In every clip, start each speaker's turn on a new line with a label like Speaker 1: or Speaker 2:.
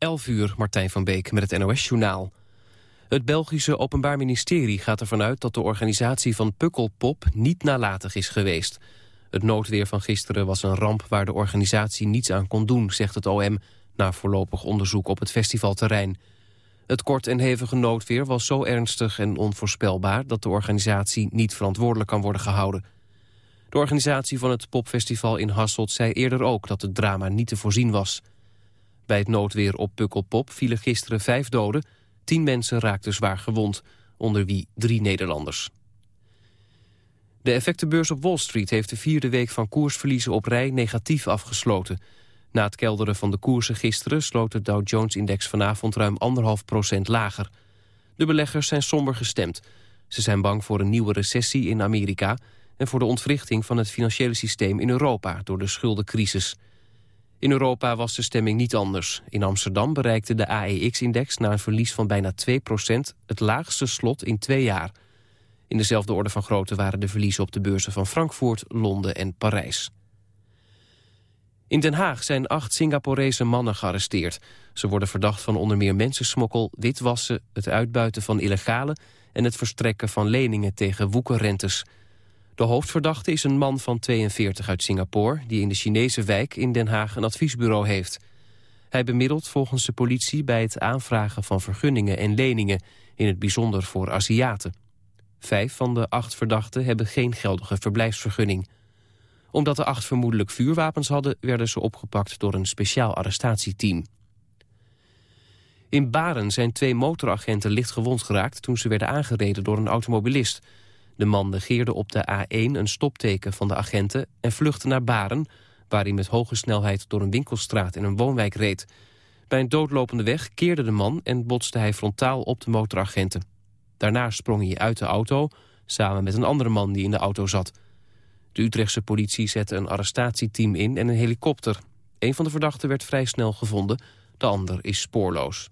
Speaker 1: 11 uur, Martijn van Beek met het NOS-journaal. Het Belgische Openbaar Ministerie gaat ervan uit dat de organisatie van Pukkelpop niet nalatig is geweest. Het noodweer van gisteren was een ramp waar de organisatie niets aan kon doen, zegt het OM, na voorlopig onderzoek op het festivalterrein. Het kort en hevige noodweer was zo ernstig en onvoorspelbaar dat de organisatie niet verantwoordelijk kan worden gehouden. De organisatie van het popfestival in Hasselt zei eerder ook dat het drama niet te voorzien was. Bij het noodweer op Pukkelpop vielen gisteren vijf doden. Tien mensen raakten zwaar gewond, onder wie drie Nederlanders. De effectenbeurs op Wall Street heeft de vierde week van koersverliezen op rij negatief afgesloten. Na het kelderen van de koersen gisteren sloot de Dow Jones-index vanavond ruim anderhalf procent lager. De beleggers zijn somber gestemd. Ze zijn bang voor een nieuwe recessie in Amerika en voor de ontwrichting van het financiële systeem in Europa door de schuldencrisis. In Europa was de stemming niet anders. In Amsterdam bereikte de AEX-index na een verlies van bijna 2% het laagste slot in twee jaar. In dezelfde orde van grootte waren de verliezen op de beurzen van Frankfurt, Londen en Parijs. In Den Haag zijn acht Singaporese mannen gearresteerd. Ze worden verdacht van onder meer mensensmokkel, witwassen, het uitbuiten van illegale en het verstrekken van leningen tegen woekerrentes. De hoofdverdachte is een man van 42 uit Singapore... die in de Chinese wijk in Den Haag een adviesbureau heeft. Hij bemiddelt volgens de politie bij het aanvragen van vergunningen en leningen... in het bijzonder voor Aziaten. Vijf van de acht verdachten hebben geen geldige verblijfsvergunning. Omdat de acht vermoedelijk vuurwapens hadden... werden ze opgepakt door een speciaal arrestatieteam. In Baren zijn twee motoragenten licht gewond geraakt... toen ze werden aangereden door een automobilist... De man negeerde op de A1 een stopteken van de agenten en vluchtte naar Baren... waar hij met hoge snelheid door een winkelstraat in een woonwijk reed. Bij een doodlopende weg keerde de man en botste hij frontaal op de motoragenten. Daarna sprong hij uit de auto, samen met een andere man die in de auto zat. De Utrechtse politie zette een arrestatieteam in en een helikopter. Een van de verdachten werd vrij snel gevonden, de ander is spoorloos.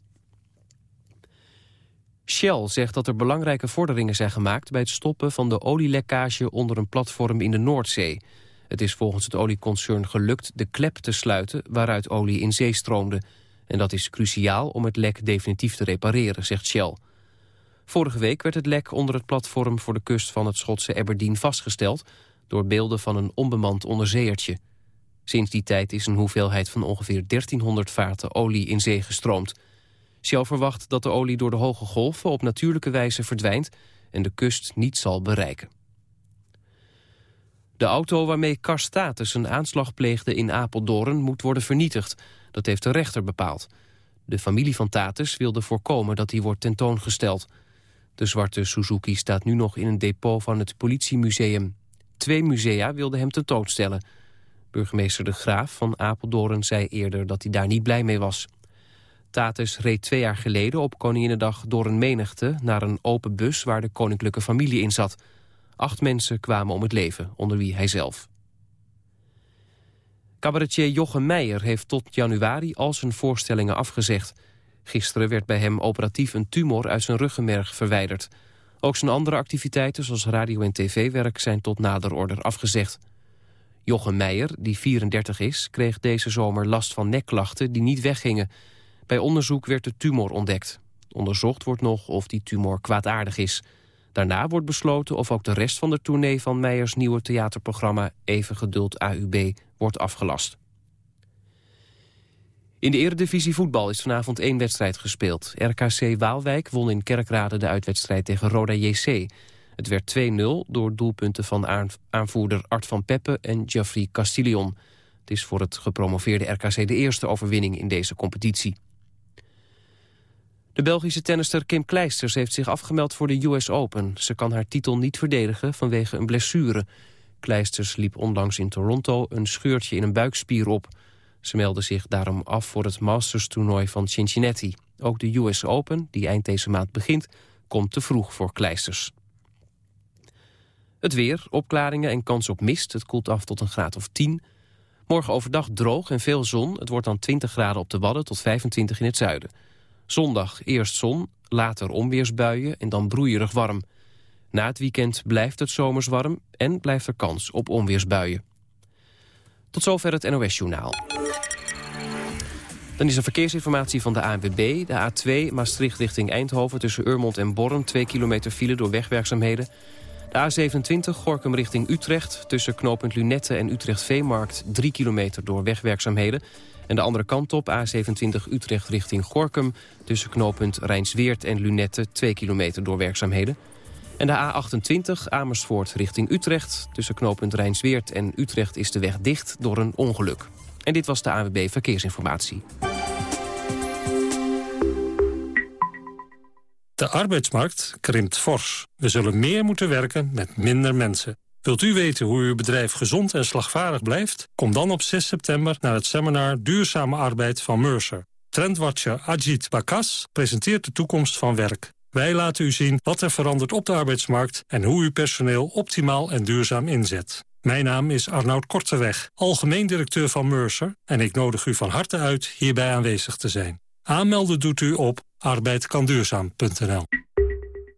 Speaker 1: Shell zegt dat er belangrijke vorderingen zijn gemaakt... bij het stoppen van de olielekkage onder een platform in de Noordzee. Het is volgens het olieconcern gelukt de klep te sluiten... waaruit olie in zee stroomde. En dat is cruciaal om het lek definitief te repareren, zegt Shell. Vorige week werd het lek onder het platform... voor de kust van het Schotse Aberdeen vastgesteld... door beelden van een onbemand onderzeeërtje. Sinds die tijd is een hoeveelheid van ongeveer 1300 vaten olie in zee gestroomd... Shell verwacht dat de olie door de hoge golven op natuurlijke wijze verdwijnt en de kust niet zal bereiken. De auto waarmee Karstatus een aanslag pleegde in Apeldoorn moet worden vernietigd. Dat heeft de rechter bepaald. De familie van Tatus wilde voorkomen dat hij wordt tentoongesteld. De zwarte Suzuki staat nu nog in een depot van het politiemuseum. Twee musea wilden hem tentoonstellen. Burgemeester De Graaf van Apeldoorn zei eerder dat hij daar niet blij mee was. Tatus reed twee jaar geleden op Koninginnedag door een menigte... naar een open bus waar de koninklijke familie in zat. Acht mensen kwamen om het leven, onder wie hij zelf. Cabaretier Jochem Meijer heeft tot januari al zijn voorstellingen afgezegd. Gisteren werd bij hem operatief een tumor uit zijn ruggenmerg verwijderd. Ook zijn andere activiteiten, zoals radio- en tv-werk, zijn tot nader order afgezegd. Jochem Meijer, die 34 is, kreeg deze zomer last van nekklachten die niet weggingen... Bij onderzoek werd de tumor ontdekt. Onderzocht wordt nog of die tumor kwaadaardig is. Daarna wordt besloten of ook de rest van de tournee van Meijers nieuwe theaterprogramma Even Geduld AUB wordt afgelast. In de eredivisie voetbal is vanavond één wedstrijd gespeeld. RKC Waalwijk won in Kerkrade de uitwedstrijd tegen Roda JC. Het werd 2-0 door doelpunten van aanvoerder Art van Peppe en Geoffrey Castillon. Het is voor het gepromoveerde RKC de eerste overwinning in deze competitie. De Belgische tennister Kim Kleisters heeft zich afgemeld voor de US Open. Ze kan haar titel niet verdedigen vanwege een blessure. Kleisters liep onlangs in Toronto een scheurtje in een buikspier op. Ze meldde zich daarom af voor het Masters-toernooi van Cincinnati. Ook de US Open, die eind deze maand begint, komt te vroeg voor Kleisters. Het weer, opklaringen en kans op mist. Het koelt af tot een graad of 10. Morgen overdag droog en veel zon. Het wordt dan 20 graden op de Wadden tot 25 in het zuiden. Zondag eerst zon, later onweersbuien en dan broeierig warm. Na het weekend blijft het zomers warm en blijft er kans op onweersbuien. Tot zover het NOS-journaal. Dan is er verkeersinformatie van de ANWB. De A2 Maastricht richting Eindhoven tussen Urmond en Borren... 2 kilometer file door wegwerkzaamheden. De A27 Gorkum richting Utrecht tussen knooppunt Lunette en Utrecht-Veemarkt... 3 kilometer door wegwerkzaamheden. En de andere kant op A27 Utrecht richting Gorkum... tussen knooppunt Rijnsweert en Lunette 2 kilometer door werkzaamheden. En de A28 Amersfoort richting Utrecht. Tussen knooppunt Rijnsweert en Utrecht is de weg dicht door een ongeluk. En dit was de AWB Verkeersinformatie.
Speaker 2: De arbeidsmarkt krimpt fors. We zullen meer moeten werken met minder mensen. Wilt u weten hoe uw bedrijf gezond en slagvaardig blijft? Kom dan op 6 september naar het seminar Duurzame Arbeid van Mercer. Trendwatcher Ajit Bakas presenteert de toekomst van werk. Wij laten u zien wat er verandert op de arbeidsmarkt... en hoe u personeel optimaal en duurzaam inzet. Mijn naam is Arnoud Korteweg, algemeen directeur van Mercer... en ik nodig u van harte uit hierbij aanwezig te zijn. Aanmelden doet u op arbeidkanduurzaam.nl.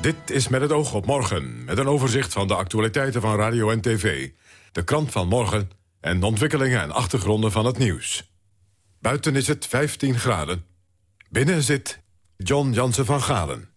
Speaker 3: Dit is met het oog op morgen, met een overzicht van de actualiteiten van radio en tv. De krant van morgen en de ontwikkelingen en achtergronden van het nieuws. Buiten is het 15 graden. Binnen zit John Jansen van Galen.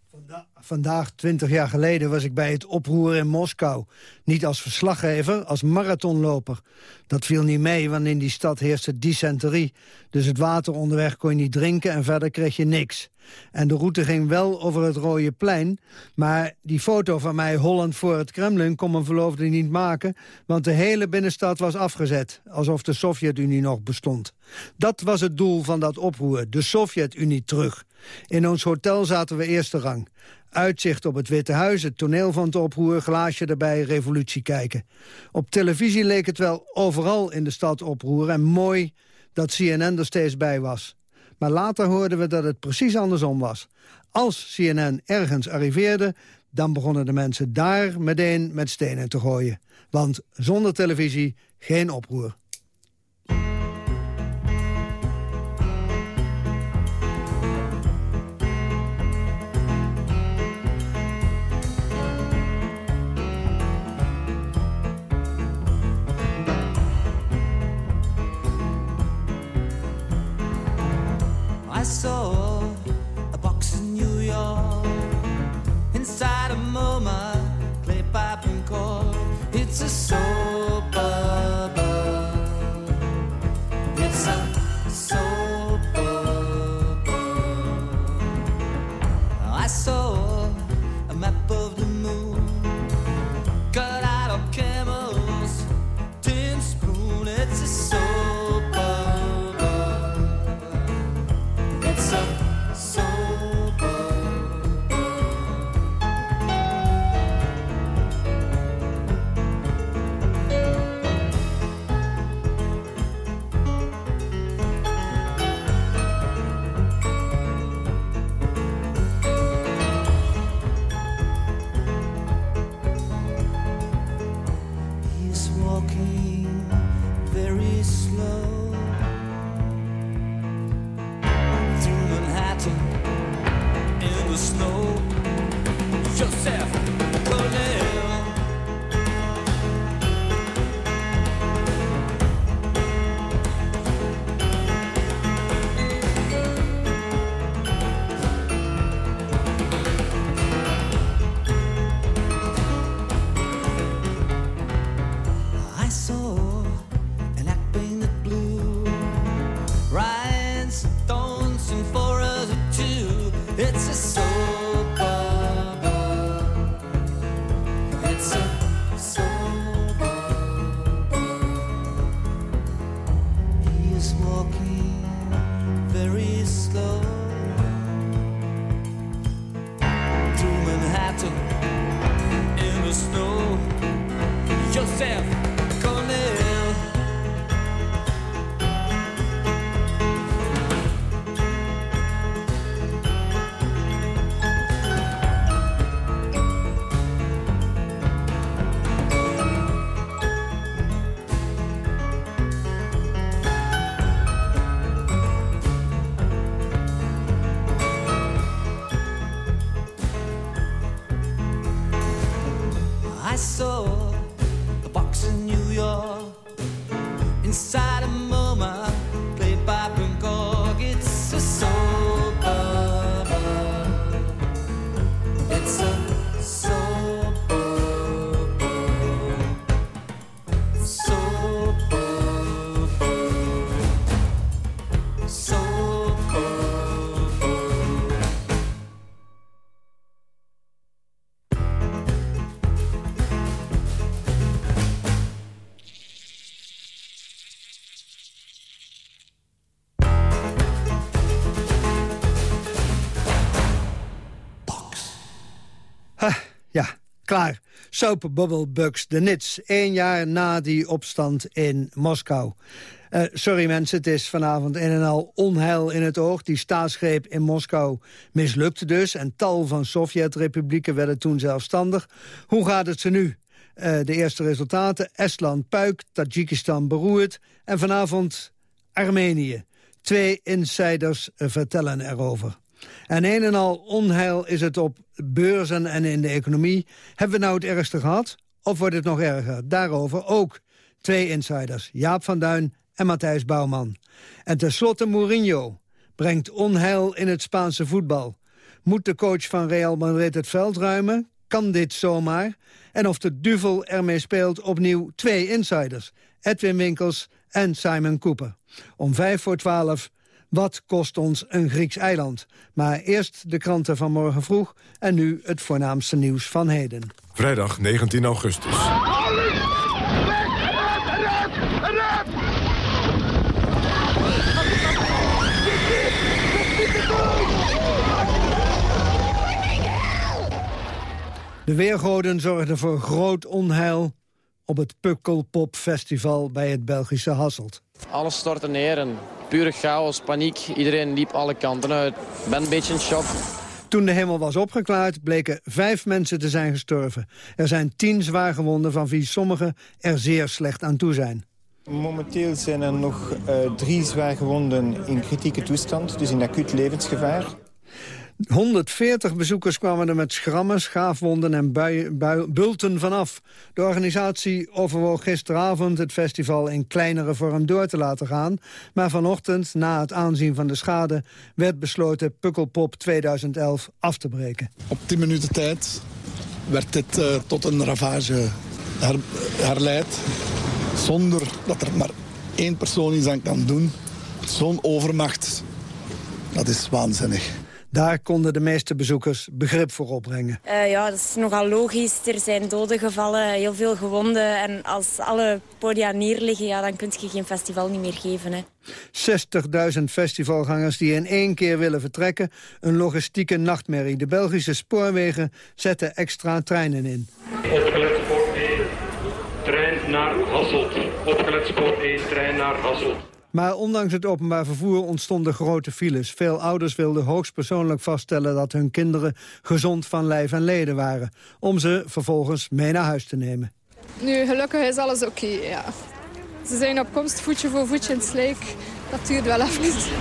Speaker 4: Vandaag, 20 jaar geleden, was ik bij het oproer in Moskou. Niet als verslaggever, als marathonloper. Dat viel niet mee, want in die stad heerste dysenterie. Dus het water onderweg kon je niet drinken en verder kreeg je niks. En de route ging wel over het Rode Plein. Maar die foto van mij Holland voor het Kremlin kon mijn verloofde niet maken... want de hele binnenstad was afgezet, alsof de Sovjet-Unie nog bestond. Dat was het doel van dat oproer, de Sovjet-Unie terug. In ons hotel zaten we eerste rang. Uitzicht op het Witte Huis, het toneel van het oproer, glaasje erbij, revolutie kijken. Op televisie leek het wel overal in de stad oproer en mooi dat CNN er steeds bij was. Maar later hoorden we dat het precies andersom was. Als CNN ergens arriveerde, dan begonnen de mensen daar meteen met stenen te gooien. Want zonder televisie geen oproer.
Speaker 5: soul.
Speaker 4: Ja, klaar. Soap Bubble Bugs, de Nits. Eén jaar na die opstand in Moskou. Uh, sorry mensen, het is vanavond een en al onheil in het oog. Die staatsgreep in Moskou mislukte dus... en tal van Sovjet-republieken werden toen zelfstandig. Hoe gaat het ze nu? Uh, de eerste resultaten, Estland puik, Tajikistan beroerd... en vanavond Armenië. Twee insiders vertellen erover. En een en al onheil is het op beurzen en in de economie. Hebben we nou het ergste gehad? Of wordt het nog erger? Daarover ook twee insiders. Jaap van Duin en Matthijs Bouwman. En tenslotte Mourinho brengt onheil in het Spaanse voetbal. Moet de coach van Real Madrid het veld ruimen? Kan dit zomaar? En of de duvel ermee speelt opnieuw twee insiders. Edwin Winkels en Simon Cooper. Om vijf voor twaalf, wat kost ons een Grieks eiland? Maar eerst de kranten van morgen vroeg en nu het voornaamste nieuws van heden.
Speaker 3: Vrijdag 19 augustus.
Speaker 4: De weergoden zorgden voor groot onheil op het Pukkelpop Festival bij het Belgische Hasselt.
Speaker 6: Alles stortte neer en pure chaos, paniek. Iedereen liep alle kanten uit. Ik ben een beetje in shock.
Speaker 4: Toen de hemel was opgeklaard, bleken vijf mensen te zijn gestorven. Er zijn tien zwaargewonden, van wie sommigen er zeer slecht aan toe zijn.
Speaker 7: Momenteel zijn er nog uh, drie zwaargewonden in kritieke toestand, dus in acuut levensgevaar.
Speaker 4: 140 bezoekers kwamen er met schrammen, schaafwonden en bulten vanaf. De organisatie overwoog gisteravond het festival in kleinere vorm door te laten gaan. Maar vanochtend, na het aanzien van de schade, werd besloten Pukkelpop 2011 af te breken.
Speaker 8: Op 10 minuten tijd werd dit uh, tot een ravage her, herleid. Zonder dat er maar één persoon iets aan kan doen. Zo'n overmacht, dat is waanzinnig.
Speaker 4: Daar konden de meeste bezoekers begrip voor opbrengen.
Speaker 9: Uh, ja, dat is nogal logisch. Er zijn doden gevallen, heel veel gewonden. En als alle podia neerliggen, ja, dan kun je geen festival niet meer geven.
Speaker 4: 60.000 festivalgangers die in één keer willen vertrekken. Een logistieke nachtmerrie. De Belgische spoorwegen zetten extra treinen in.
Speaker 10: Opgelet spoor 1, trein naar Hasselt. Opgelet spoor 1, trein naar Hasselt.
Speaker 4: Maar ondanks het openbaar vervoer ontstonden grote files. Veel ouders wilden hoogstpersoonlijk vaststellen dat hun kinderen gezond van lijf en leden waren. Om ze vervolgens mee naar huis te nemen.
Speaker 11: Nu, gelukkig is alles oké, ja. Ze zijn op komst voetje voor voetje in Slijk. Dat duurt wel even.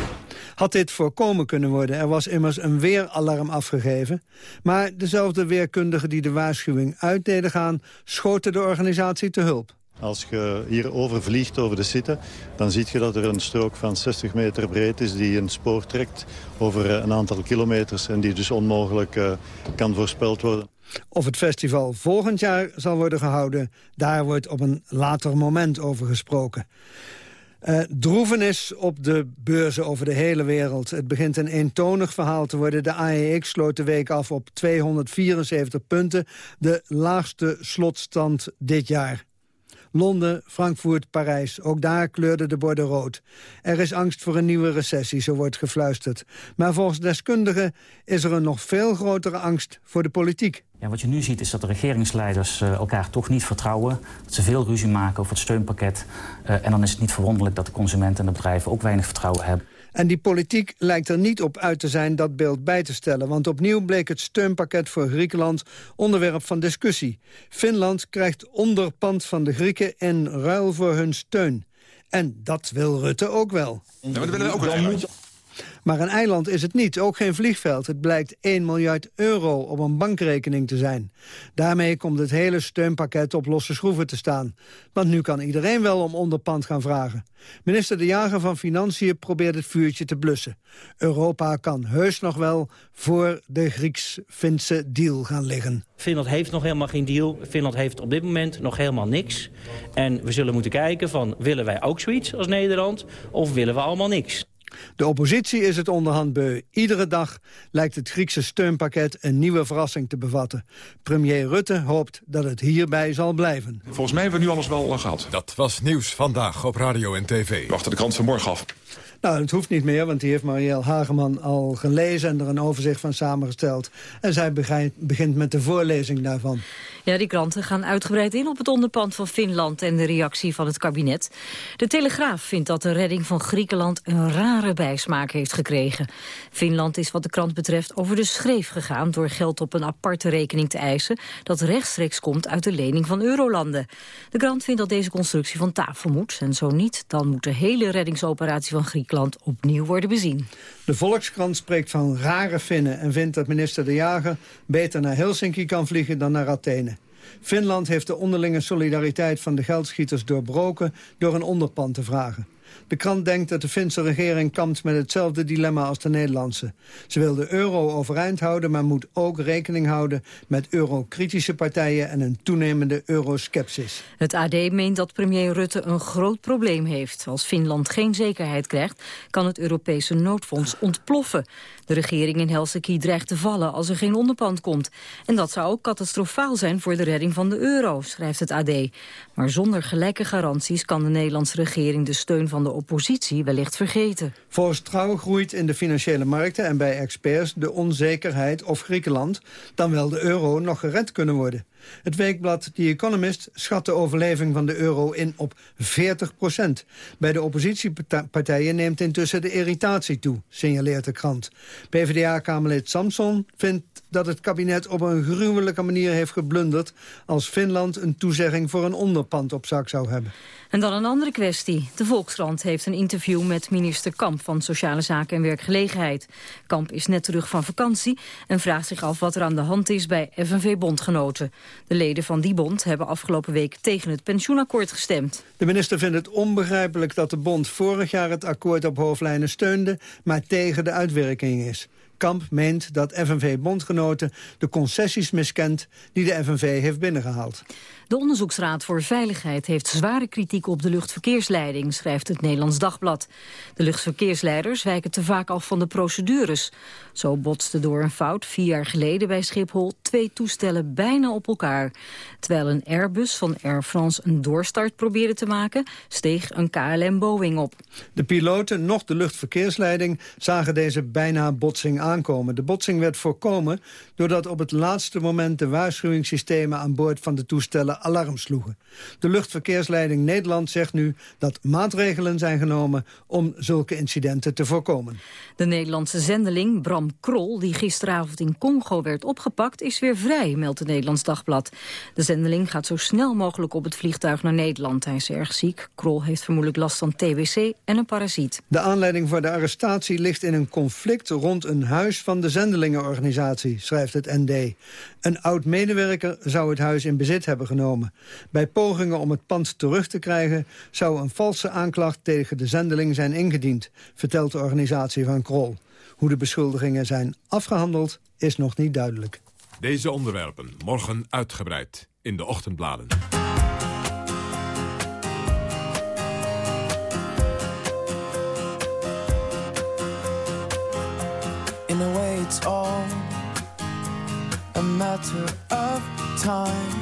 Speaker 4: Had dit voorkomen kunnen worden? Er was immers een weeralarm afgegeven. Maar dezelfde weerkundigen die de waarschuwing uit deden gaan... schoten de organisatie te hulp.
Speaker 12: Als je hier overvliegt over de site, dan zie je dat er een strook van 60 meter breed is... die een spoor trekt over eh, een aantal kilometers... en die dus onmogelijk uh, kan voorspeld worden.
Speaker 4: Of het festival volgend jaar zal worden gehouden... daar wordt op een later moment over gesproken. Uh, droevenis op de beurzen over de hele wereld. Het begint een eentonig verhaal te worden. De AEX sloot de week af op 274 punten. De laagste slotstand dit jaar. Londen, Frankfurt, Parijs. Ook daar kleurden de borden rood. Er is angst voor een nieuwe recessie, zo wordt gefluisterd. Maar volgens deskundigen is er een nog veel grotere angst voor de politiek.
Speaker 13: Ja, wat je nu ziet is dat de regeringsleiders uh, elkaar toch niet vertrouwen. Dat ze veel ruzie maken over het steunpakket. Uh, en dan is het niet verwonderlijk dat de consumenten en de bedrijven ook weinig vertrouwen hebben.
Speaker 4: En die politiek lijkt er niet op uit te zijn dat beeld bij te stellen. Want opnieuw bleek het steunpakket voor Griekenland onderwerp van discussie. Finland krijgt onderpand van de Grieken in ruil voor hun steun. En dat wil Rutte ook wel.
Speaker 14: Ja, maar dat willen we ook wel.
Speaker 4: Maar een eiland is het niet, ook geen vliegveld. Het blijkt 1 miljard euro op een bankrekening te zijn. Daarmee komt het hele steunpakket op losse schroeven te staan. Want nu kan iedereen wel om onderpand gaan vragen. Minister De Jager van Financiën probeert het vuurtje te blussen. Europa kan heus nog wel voor de Grieks-Finse deal gaan liggen.
Speaker 15: Finland heeft nog helemaal geen deal. Finland heeft op dit moment nog helemaal niks. En we zullen moeten kijken van, willen wij ook zoiets als Nederland... of willen we allemaal niks?
Speaker 4: De oppositie is het onderhand beu. Iedere dag lijkt het Griekse steunpakket een nieuwe verrassing te bevatten. Premier Rutte hoopt dat het hierbij zal blijven.
Speaker 14: Volgens mij hebben we nu alles wel gehad.
Speaker 3: Dat was Nieuws Vandaag op Radio en TV.
Speaker 14: Wachten de krant van morgen af.
Speaker 4: Nou, het hoeft niet meer, want die heeft Marielle Hageman al gelezen... en er een overzicht van samengesteld. En zij begint met de voorlezing daarvan.
Speaker 14: Ja, die kranten gaan uitgebreid in op het onderpand van Finland... en de reactie van het kabinet. De Telegraaf vindt dat de redding van Griekenland... een rare bijsmaak heeft gekregen. Finland is wat de krant betreft over de schreef gegaan... door geld op een aparte rekening te eisen... dat rechtstreeks komt uit de lening van eurolanden. De krant vindt dat deze constructie van tafel moet. En zo niet, dan moet de hele reddingsoperatie van Griekenland... opnieuw worden bezien.
Speaker 4: De Volkskrant spreekt van rare Finnen... en vindt dat minister De Jager beter naar Helsinki kan vliegen dan naar Athene. Finland heeft de onderlinge solidariteit van de geldschieters doorbroken... door een onderpand te vragen. De krant denkt dat de Finse regering kampt met hetzelfde dilemma als de Nederlandse. Ze wil de euro overeind houden, maar moet ook rekening houden met eurokritische partijen en een toenemende euroskepsis.
Speaker 14: Het AD meent dat premier Rutte een groot probleem heeft. Als Finland geen zekerheid krijgt, kan het Europese noodfonds ontploffen. De regering in Helsinki dreigt te vallen als er geen onderpand komt. En dat zou ook catastrofaal zijn voor de redding van de euro, schrijft het AD. Maar zonder gelijke garanties kan de Nederlandse regering de steun van de oppositie wellicht vergeten.
Speaker 4: Volgens groeit in de financiële markten en bij experts de onzekerheid of Griekenland, dan wel de euro, nog gered kunnen worden. Het weekblad The Economist schat de overleving van de euro in op 40 procent. Bij de oppositiepartijen neemt intussen de irritatie toe, signaleert de krant. PvdA-kamerlid Samson vindt dat het kabinet op een gruwelijke manier heeft geblunderd... als Finland een toezegging voor een onderpand op zak zou hebben.
Speaker 14: En dan een andere kwestie. De Volkskrant heeft een interview met minister Kamp van Sociale Zaken en Werkgelegenheid. Kamp is net terug van vakantie en vraagt zich af wat er aan de hand is bij FNV-bondgenoten. De leden van die bond hebben afgelopen week tegen het pensioenakkoord gestemd.
Speaker 4: De minister vindt het onbegrijpelijk dat de bond vorig jaar het akkoord op hoofdlijnen steunde, maar tegen de uitwerking is. Kamp meent dat FNV-bondgenoten de concessies miskent die de FNV heeft binnengehaald.
Speaker 14: De Onderzoeksraad voor Veiligheid heeft zware kritiek op de luchtverkeersleiding, schrijft het Nederlands Dagblad. De luchtverkeersleiders wijken te vaak af van de procedures. Zo botsten door een fout vier jaar geleden bij Schiphol twee toestellen bijna op elkaar. Terwijl een Airbus van Air France een doorstart probeerde te maken, steeg een KLM Boeing op.
Speaker 4: De piloten, nog de luchtverkeersleiding, zagen deze bijna botsing aankomen. De botsing werd voorkomen doordat op het laatste moment de waarschuwingssystemen aan boord van de toestellen alarm sloegen. De luchtverkeersleiding Nederland zegt nu dat maatregelen zijn genomen om zulke incidenten te voorkomen.
Speaker 14: De Nederlandse zendeling Bram Krol, die gisteravond in Congo werd opgepakt, is weer vrij, meldt het Nederlands Dagblad. De zendeling gaat zo snel mogelijk op het vliegtuig naar Nederland. Hij is erg ziek. Krol heeft vermoedelijk last van TBC en een parasiet.
Speaker 4: De aanleiding voor de arrestatie ligt in een conflict rond een huis van de zendelingenorganisatie, schrijft het ND. Een oud-medewerker zou het huis in bezit hebben genomen. Bij pogingen om het pand terug te krijgen... zou een valse aanklacht tegen de zendeling zijn ingediend... vertelt de organisatie van Krol. Hoe de beschuldigingen zijn afgehandeld is nog niet duidelijk.
Speaker 3: Deze onderwerpen morgen uitgebreid in de ochtendbladen.
Speaker 5: In a way it's all a matter of time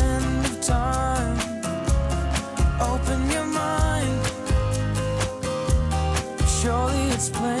Speaker 5: Surely it's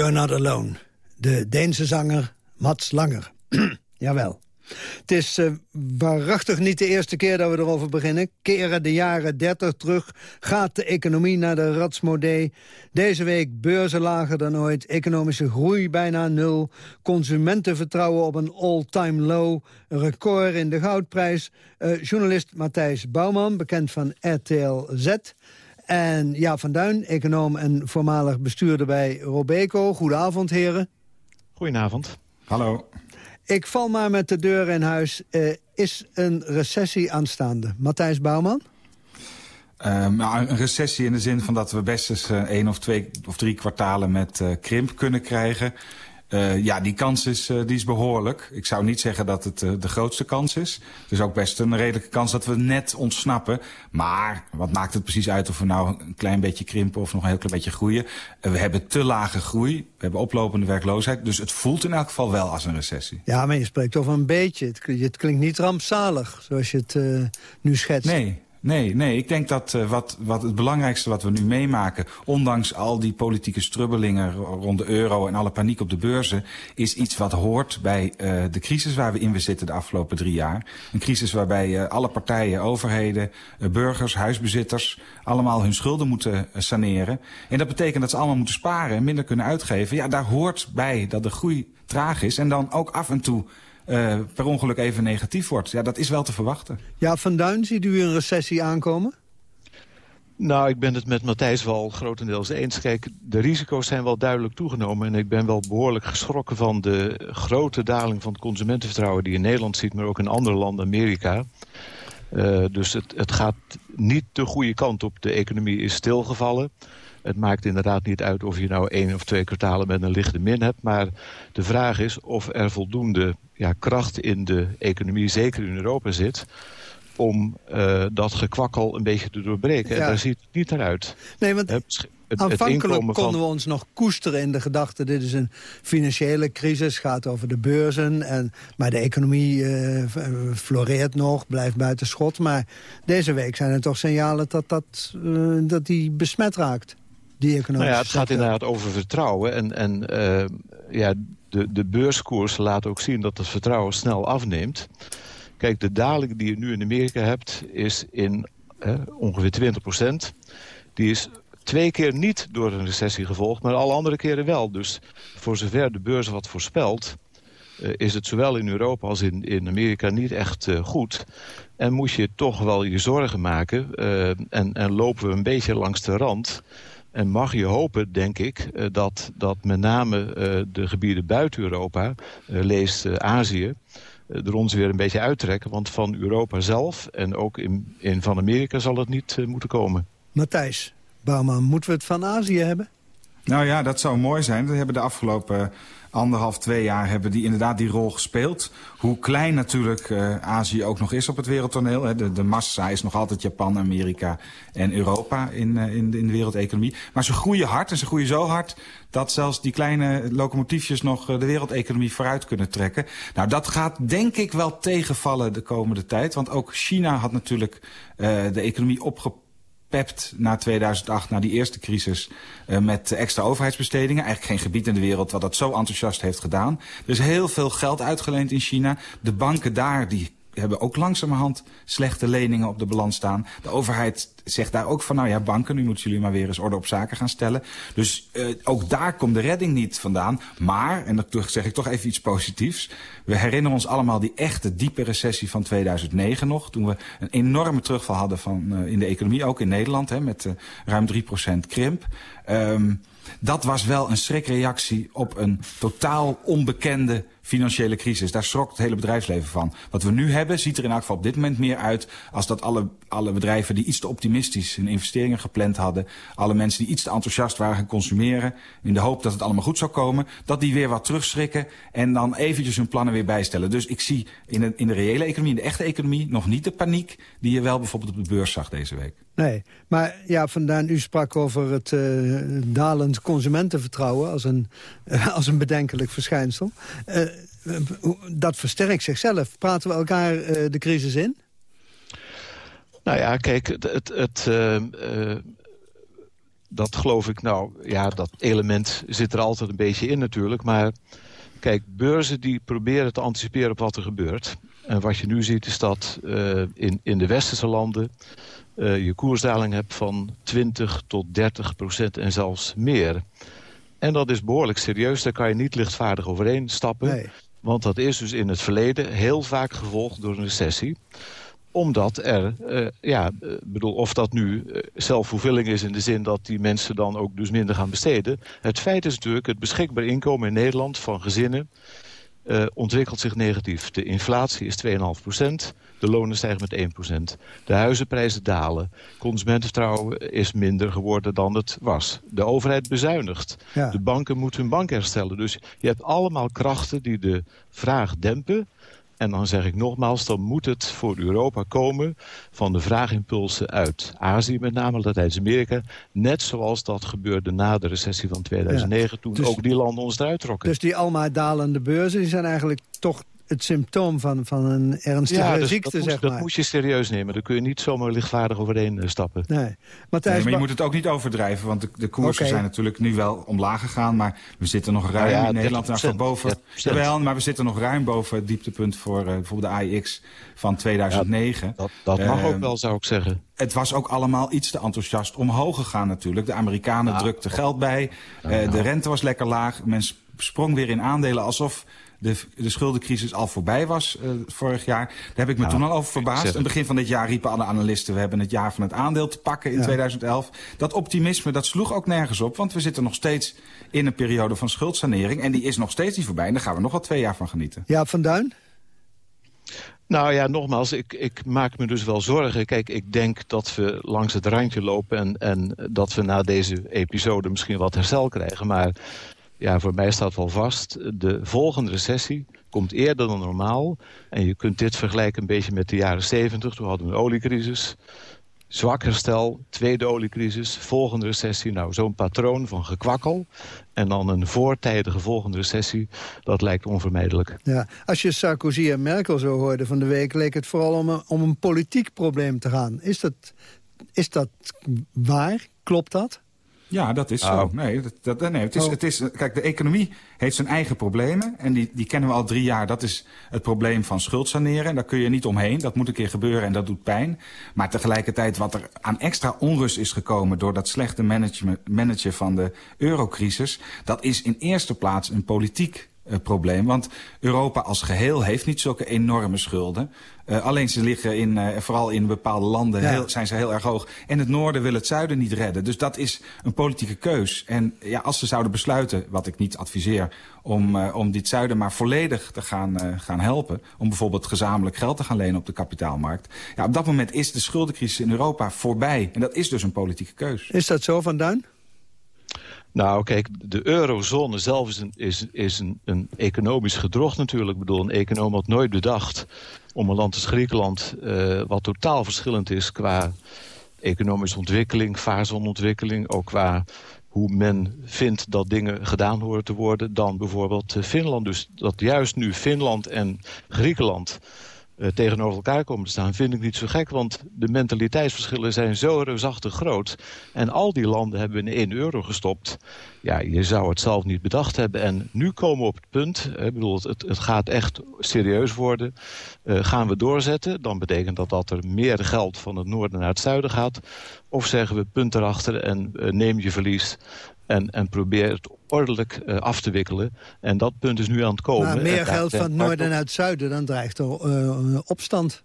Speaker 5: You're Not Alone.
Speaker 4: De Deense zanger Mats Langer. Jawel. Het is eh, waarachtig niet de eerste keer dat we erover beginnen. Keren de jaren 30 terug, gaat de economie naar de ratsmodee. Deze week beurzen lager dan ooit, economische groei bijna nul... consumentenvertrouwen op een all-time low, record in de goudprijs. Eh, journalist Matthijs Bouwman, bekend van RTL Z... En ja, Van Duin, econoom en voormalig bestuurder bij Robeco. Goedenavond, heren.
Speaker 16: Goedenavond. Hallo.
Speaker 4: Ik val maar met de deur in huis. Eh, is een recessie aanstaande? Matthijs Bouwman?
Speaker 16: Um, nou, een recessie in de zin van dat we best eens uh, één of twee of drie kwartalen met uh, krimp kunnen krijgen. Uh, ja, die kans is, uh, die is behoorlijk. Ik zou niet zeggen dat het uh, de grootste kans is. Het is ook best een redelijke kans dat we net ontsnappen. Maar wat maakt het precies uit of we nou een klein beetje krimpen of nog een heel klein beetje groeien? we hebben te lage groei, we hebben oplopende werkloosheid. Dus het voelt in elk geval wel als een recessie.
Speaker 4: Ja, maar je spreekt over een beetje. Het, het klinkt niet rampzalig, zoals je het nu schetst.
Speaker 16: Nee. Nee, nee, ik denk dat uh, wat, wat het belangrijkste wat we nu meemaken... ondanks al die politieke strubbelingen rond de euro en alle paniek op de beurzen... is iets wat hoort bij uh, de crisis waar we in zitten de afgelopen drie jaar. Een crisis waarbij uh, alle partijen, overheden, burgers, huisbezitters... allemaal hun schulden moeten saneren. En dat betekent dat ze allemaal moeten sparen en minder kunnen uitgeven. Ja, daar hoort bij dat de groei traag is en dan ook af en toe... Uh, per ongeluk even negatief wordt. Ja, dat is wel te verwachten.
Speaker 4: Ja, Van Duin, ziet u een recessie aankomen?
Speaker 17: Nou, ik ben het met Matthijs wel grotendeels eens. Kijk, de risico's zijn wel duidelijk toegenomen. En ik ben wel behoorlijk geschrokken van de grote daling van het consumentenvertrouwen... die je in Nederland ziet, maar ook in andere landen, Amerika. Uh, dus het, het gaat niet de goede kant op. De economie is stilgevallen. Het maakt inderdaad niet uit of je nou één of twee kwartalen met een lichte min hebt. Maar de vraag is of er voldoende ja, kracht in de economie, zeker in Europa, zit om uh, dat gekwakkel een beetje te doorbreken. Ja. En daar ziet het niet naar uit.
Speaker 4: Nee, want het, het, aanvankelijk konden we ons nog koesteren in de gedachte... dit is een financiële crisis, gaat over de beurzen... En, maar de economie uh, floreert nog, blijft buiten schot. Maar deze week zijn er toch signalen dat, dat, uh, dat die besmet raakt. Die economische
Speaker 17: nou ja, het gaat inderdaad over vertrouwen. En, en ja, de, de beurskoers laat ook zien dat het vertrouwen snel afneemt. Kijk, de daling die je nu in Amerika hebt is in eh, ongeveer 20 procent. Die is twee keer niet door een recessie gevolgd, maar alle andere keren wel. Dus voor zover de beurs wat voorspelt... Uh, is het zowel in Europa als in, in Amerika niet echt uh, goed. En moet je toch wel je zorgen maken. Uh, en, en lopen we een beetje langs de rand... En mag je hopen, denk ik, dat, dat met name de gebieden buiten Europa, leest Azië, er ons weer een beetje uittrekken. Want van Europa zelf en ook in, in van Amerika zal het niet moeten komen.
Speaker 4: Matthijs Bouwman, moeten we het van Azië hebben?
Speaker 16: Nou ja, dat zou mooi zijn. We hebben de afgelopen anderhalf, twee jaar hebben die inderdaad die rol gespeeld. Hoe klein natuurlijk uh, Azië ook nog is op het wereldtoneel. Hè. De, de massa is nog altijd Japan, Amerika en Europa in, uh, in, in de wereldeconomie. Maar ze groeien hard en ze groeien zo hard dat zelfs die kleine locomotiefjes nog uh, de wereldeconomie vooruit kunnen trekken. Nou, dat gaat denk ik wel tegenvallen de komende tijd. Want ook China had natuurlijk de economie opgepakt gepept na 2008, na die eerste crisis... Uh, met extra overheidsbestedingen. Eigenlijk geen gebied in de wereld wat dat zo enthousiast heeft gedaan. Er is heel veel geld uitgeleend in China. De banken daar die hebben ook langzamerhand slechte leningen op de balans staan. De overheid zegt daar ook van, nou ja, banken, nu moeten jullie maar weer eens orde op zaken gaan stellen. Dus uh, ook daar komt de redding niet vandaan. Maar, en dat zeg ik toch even iets positiefs... we herinneren ons allemaal die echte diepe recessie van 2009 nog... toen we een enorme terugval hadden van, uh, in de economie, ook in Nederland... Hè, met uh, ruim 3% krimp. Um, dat was wel een schrikreactie op een totaal onbekende financiële crisis. Daar schrok het hele bedrijfsleven van. Wat we nu hebben ziet er in elk geval op dit moment meer uit... als dat alle, alle bedrijven die iets te optimistisch hun investeringen gepland hadden... alle mensen die iets te enthousiast waren gaan consumeren... in de hoop dat het allemaal goed zou komen... dat die weer wat terugschrikken en dan eventjes hun plannen weer bijstellen. Dus ik zie in de, in de reële economie, in de echte economie... nog niet de paniek die je wel bijvoorbeeld op de beurs zag deze week.
Speaker 4: Nee, maar ja, vandaan u sprak over het uh, dalend consumentenvertrouwen... als een, als een bedenkelijk verschijnsel. Uh, dat versterkt zichzelf. Praten we elkaar de crisis in?
Speaker 17: Nou ja, kijk, het... het, het dat geloof ik, nou, ja, dat element zit er altijd een beetje in natuurlijk. Maar kijk, beurzen die proberen te anticiperen op wat er gebeurt. En wat je nu ziet is dat in, in de westerse landen uh, je koersdaling hebt van 20 tot 30 procent en zelfs meer. En dat is behoorlijk serieus, daar kan je niet lichtvaardig overheen stappen. Nee. Want dat is dus in het verleden heel vaak gevolgd door een recessie omdat er, uh, ja, uh, bedoel, of dat nu uh, zelfvervulling is in de zin dat die mensen dan ook dus minder gaan besteden. Het feit is natuurlijk, het beschikbaar inkomen in Nederland van gezinnen uh, ontwikkelt zich negatief. De inflatie is 2,5 procent. De lonen stijgen met 1 procent. De huizenprijzen dalen. Consumentenvertrouwen is minder geworden dan het was. De overheid bezuinigt. Ja. De banken moeten hun bank herstellen. Dus je hebt allemaal krachten die de vraag dempen. En dan zeg ik nogmaals, dan moet het voor Europa komen van de vraagimpulsen uit Azië, met name Latijns-Amerika. Net zoals dat gebeurde na de recessie van 2009, ja, toen dus, ook die landen ons eruit trokken.
Speaker 4: Dus die almaar dalende beurzen die zijn eigenlijk toch het symptoom van, van een ernstige
Speaker 17: ja, dus
Speaker 4: ziekte,
Speaker 17: dat
Speaker 4: zeg
Speaker 17: moet,
Speaker 4: maar.
Speaker 17: dat moet je serieus nemen. Daar kun je niet zomaar lichtvaardig overheen stappen.
Speaker 4: Nee.
Speaker 16: Matthijs, nee, maar je moet het ook niet overdrijven, want de, de koersen okay. zijn natuurlijk nu wel omlaag gegaan, maar we zitten nog ruim ja, in Nederland naar boven. Jawel, maar we zitten nog ruim boven het dieptepunt voor uh, bijvoorbeeld de AIX van 2009.
Speaker 17: Ja, dat, dat mag ook wel, zou ik zeggen.
Speaker 16: Het was ook allemaal iets te enthousiast omhoog gegaan natuurlijk. De Amerikanen drukten geld bij, uh, de rente was lekker laag, men sprong weer in aandelen alsof de, de schuldencrisis al voorbij was uh, vorig jaar. Daar heb ik me toen al over verbaasd. In het begin van dit jaar riepen alle analisten... we hebben het jaar van het aandeel te pakken in ja. 2011. Dat optimisme dat sloeg ook nergens op. Want we zitten nog steeds in een periode van schuldsanering. En die is nog steeds niet voorbij. En daar gaan we nog wel twee jaar van genieten.
Speaker 4: Ja, Van Duin?
Speaker 17: Nou ja, nogmaals, ik, ik maak me dus wel zorgen. Kijk, ik denk dat we langs het randje lopen... en, en dat we na deze episode misschien wat herstel krijgen. Maar ja, voor mij staat wel vast, de volgende recessie komt eerder dan normaal. En je kunt dit vergelijken een beetje met de jaren 70. Toen hadden we een oliecrisis. Zwak herstel, tweede oliecrisis, volgende recessie. Nou, zo'n patroon van gekwakkel. En dan een voortijdige volgende recessie, dat lijkt onvermijdelijk.
Speaker 4: Ja, als je Sarkozy en Merkel zo hoorde van de week... leek het vooral om een, om een politiek probleem te gaan. Is dat, is dat waar? Klopt dat?
Speaker 16: Ja, dat is zo. Oh. Nee, dat, dat, nee het is, oh. het is, kijk, de economie heeft zijn eigen problemen. En die, die kennen we al drie jaar. Dat is het probleem van schuldsaneren. En daar kun je niet omheen. Dat moet een keer gebeuren en dat doet pijn. Maar tegelijkertijd wat er aan extra onrust is gekomen... door dat slechte managen van de eurocrisis... dat is in eerste plaats een politiek uh, probleem. Want Europa als geheel heeft niet zulke enorme schulden. Uh, alleen ze liggen in, uh, vooral in bepaalde landen, ja. heel, zijn ze heel erg hoog. En het noorden wil het zuiden niet redden. Dus dat is een politieke keus. En ja, als ze zouden besluiten, wat ik niet adviseer... om, om dit zuiden maar volledig te gaan, gaan helpen... om bijvoorbeeld gezamenlijk geld te gaan lenen op de kapitaalmarkt... Ja, op dat moment is de schuldencrisis in Europa voorbij. En dat is dus een politieke keus.
Speaker 4: Is dat zo, Van Duin?
Speaker 17: Nou, kijk, de eurozone zelf is een, is, is een, een economisch gedrocht natuurlijk. Ik bedoel, een econoom had nooit bedacht om een land als Griekenland... Uh, wat totaal verschillend is qua economische ontwikkeling, faasontwikkeling... ook qua hoe men vindt dat dingen gedaan horen te worden... dan bijvoorbeeld uh, Finland. Dus dat juist nu Finland en Griekenland tegenover elkaar komen te staan... vind ik niet zo gek, want de mentaliteitsverschillen zijn zo reusachtig groot. En al die landen hebben in één euro gestopt. Ja, je zou het zelf niet bedacht hebben. En nu komen we op het punt, ik bedoel, het, het gaat echt serieus worden. Uh, gaan we doorzetten, dan betekent dat dat er meer geld van het noorden naar het zuiden gaat. Of zeggen we punt erachter en neem je verlies en, en probeer het ordelijk uh, af te wikkelen. En dat punt is nu aan het komen.
Speaker 4: Maar meer geld van het noorden naar het zuiden, dan dreigt er uh, opstand.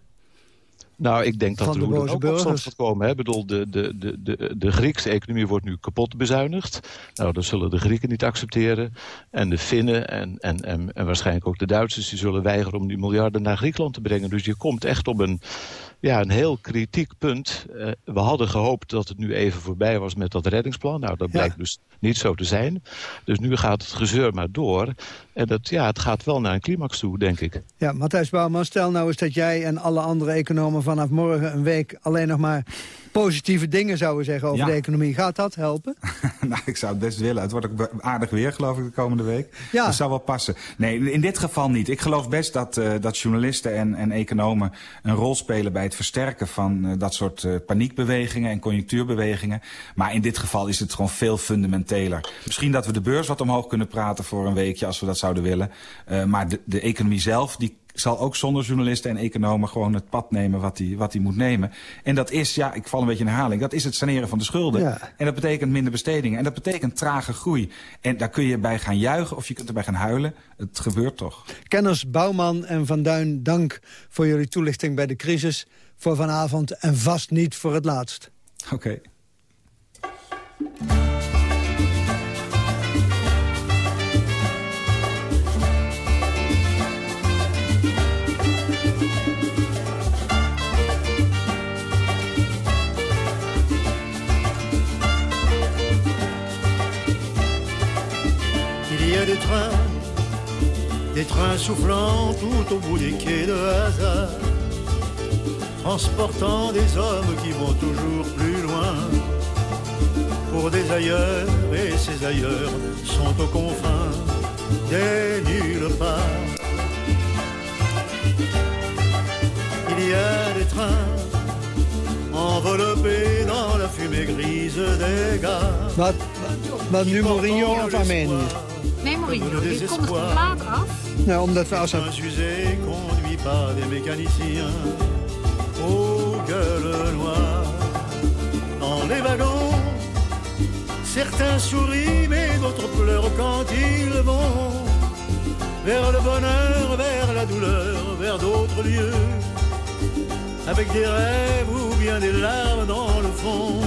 Speaker 17: Nou, ik denk dat er
Speaker 4: de
Speaker 17: dan ook opstand gaat komen. Hè. Ik bedoel, de, de, de, de, de Griekse economie wordt nu kapot bezuinigd. Nou, dat zullen de Grieken niet accepteren. En de Finnen en, en, en, en waarschijnlijk ook de Duitsers... die zullen weigeren om die miljarden naar Griekenland te brengen. Dus je komt echt op een, ja, een heel kritiek punt. Uh, we hadden gehoopt dat het nu even voorbij was met dat reddingsplan. Nou, dat blijkt dus niet zo te zijn. Dus nu gaat het gezeur maar door. En dat, ja, het gaat wel naar een climax toe, denk ik.
Speaker 4: Ja, Matthijs Bouwman, stel nou eens dat jij en alle andere economen vanaf morgen een week alleen nog maar positieve dingen zouden zeggen over
Speaker 16: Ja.
Speaker 4: de economie. Gaat dat helpen?
Speaker 16: nou, ik zou het best willen. Het wordt ook aardig weer, geloof ik, de komende week.
Speaker 4: Ja.
Speaker 16: Dat zou wel passen. Nee, in dit geval niet. Ik geloof best dat, eh, dat journalisten en, en economen een rol spelen bij het versterken van eh, dat soort eh, paniekbewegingen en conjunctuurbewegingen. Maar in dit geval is het gewoon veel fundamenteler. Misschien dat we de beurs wat omhoog kunnen praten voor een weekje als we dat zouden willen. Maar de, de economie zelf, die zal ook zonder journalisten en economen gewoon het pad nemen wat hij wat die moet nemen. En dat is, ja, ik val een beetje in herhaling, dat is het saneren van de schulden.
Speaker 4: Ja.
Speaker 16: En dat betekent minder bestedingen. En dat betekent trage groei. En daar kun je bij gaan juichen of je kunt erbij gaan huilen. Het gebeurt toch.
Speaker 4: Kenners Bouwman en Van Duin, dank voor jullie toelichting bij de crisis. Voor vanavond en vast niet voor het laatst.
Speaker 16: Oké.
Speaker 18: Des trains, des trains soufflant tout au bout des quais de hasard, transportant des hommes qui vont toujours plus loin pour des ailleurs, et ces ailleurs sont aux confins des nulle part. Il y a des trains enveloppés dans la fumée grise des gares.
Speaker 4: Of Armenië?
Speaker 19: Nee, Mourinho, dit kondigt de plaat af.
Speaker 4: Nou, omdat we als een...
Speaker 18: Un usé conduit par des mécaniciens aux gueules noires. Dans les wagons, certains sourient, mais d'autres pleurent quand ils vont vers le bonheur, vers la douleur, vers d'autres lieux. Avec des rêves ou bien des larmes dans le fond,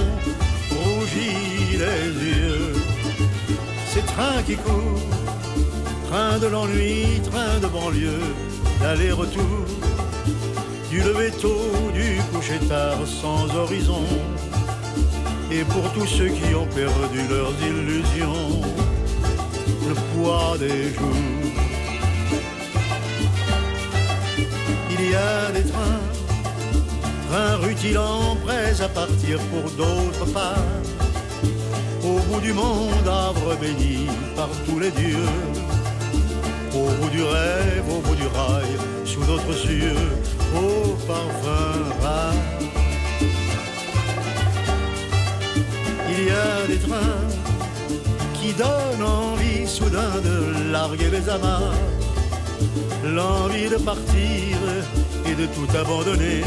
Speaker 18: rougis les yeux. Ces trains qui courent, train de l'ennui, train de banlieue, d'aller-retour, du lever tôt, du coucher tard, sans horizon. Et pour tous ceux qui ont perdu leurs illusions, le poids des jours. Il y a des trains, trains rutilants, prêts à partir pour d'autres parts au bout du monde, arbre béni par tous les dieux. Au bout du rêve, au bout du rail, sous d'autres yeux, au parfum rare. Il y a des trains qui donnent envie soudain de larguer les amarres, l'envie de partir et de tout abandonner,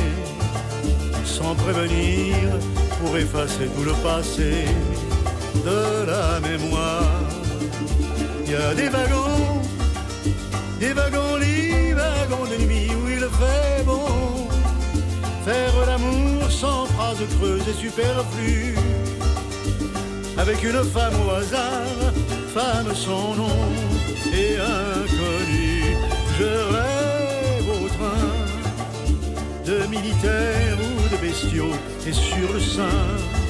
Speaker 18: sans prévenir pour effacer tout le passé de la mémoire. Il y a des wagons, des wagons lits, wagons de nuit où il fait bon. Faire l'amour sans phrase creuse et superflue. Avec une femme au hasard, femme sans nom et inconnue. Je rêve au train de militaires ou de bestiaux et sur le sein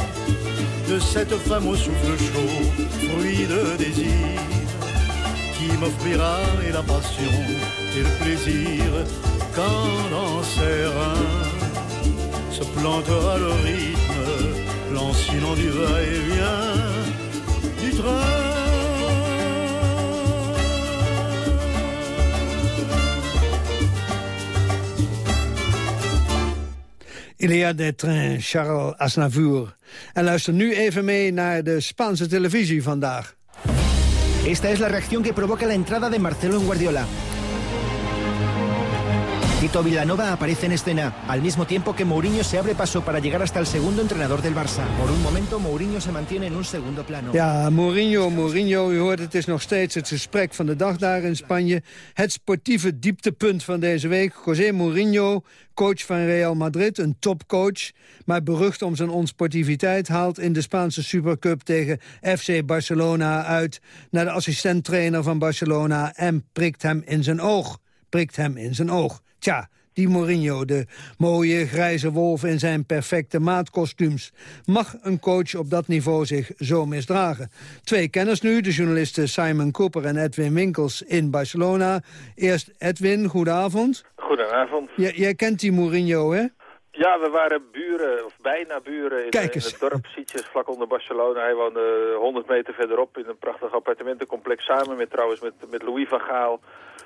Speaker 18: de cette femme au souffle chaud, fruit de désir, qui m'offrira et la passion et le plaisir quand dans ses reins se plantera le rythme, lancinant du va-et-vient du train.
Speaker 4: Il y a des trains, Charles Aznavour. En luister nu even mee naar de Spaanse televisie vandaag.
Speaker 20: Esta es la reacción que provoca la entrada de Marcelo en Guardiola. Tito Villanova aparece en escena, al mismo tiempo que Mourinho se abre paso para llegar hasta el segundo entrenador del Barça. Por un momento Mourinho se mantiene en un segundo plano.
Speaker 4: Ja, Mourinho, Mourinho, u hoort het is nog steeds het gesprek van de dag daar in Spanje. Het sportieve dieptepunt van deze week. José Mourinho, coach van Real Madrid, een topcoach... maar berucht om zijn onsportiviteit... haalt in de Spaanse Supercup tegen FC Barcelona uit... naar de assistenttrainer van Barcelona en prikt hem in zijn oog. Prikt hem in zijn oog. Tja, die Mourinho, de mooie grijze wolf in zijn perfecte maatkostuums. Mag een coach op dat niveau zich zo misdragen? Twee kenners nu, de journalisten Simon Cooper en Edwin Winkels in Barcelona. Eerst Edwin, goedenavond.
Speaker 21: Goedenavond.
Speaker 4: J jij kent die Mourinho, hè?
Speaker 21: Ja, we waren buren, of bijna buren, in,
Speaker 4: Kijk
Speaker 21: in
Speaker 4: eens.
Speaker 21: het dorp Sietjes, vlak onder Barcelona. Hij woonde 100 meter verderop in een prachtig appartementencomplex... samen met trouwens met, met Louis van Gaal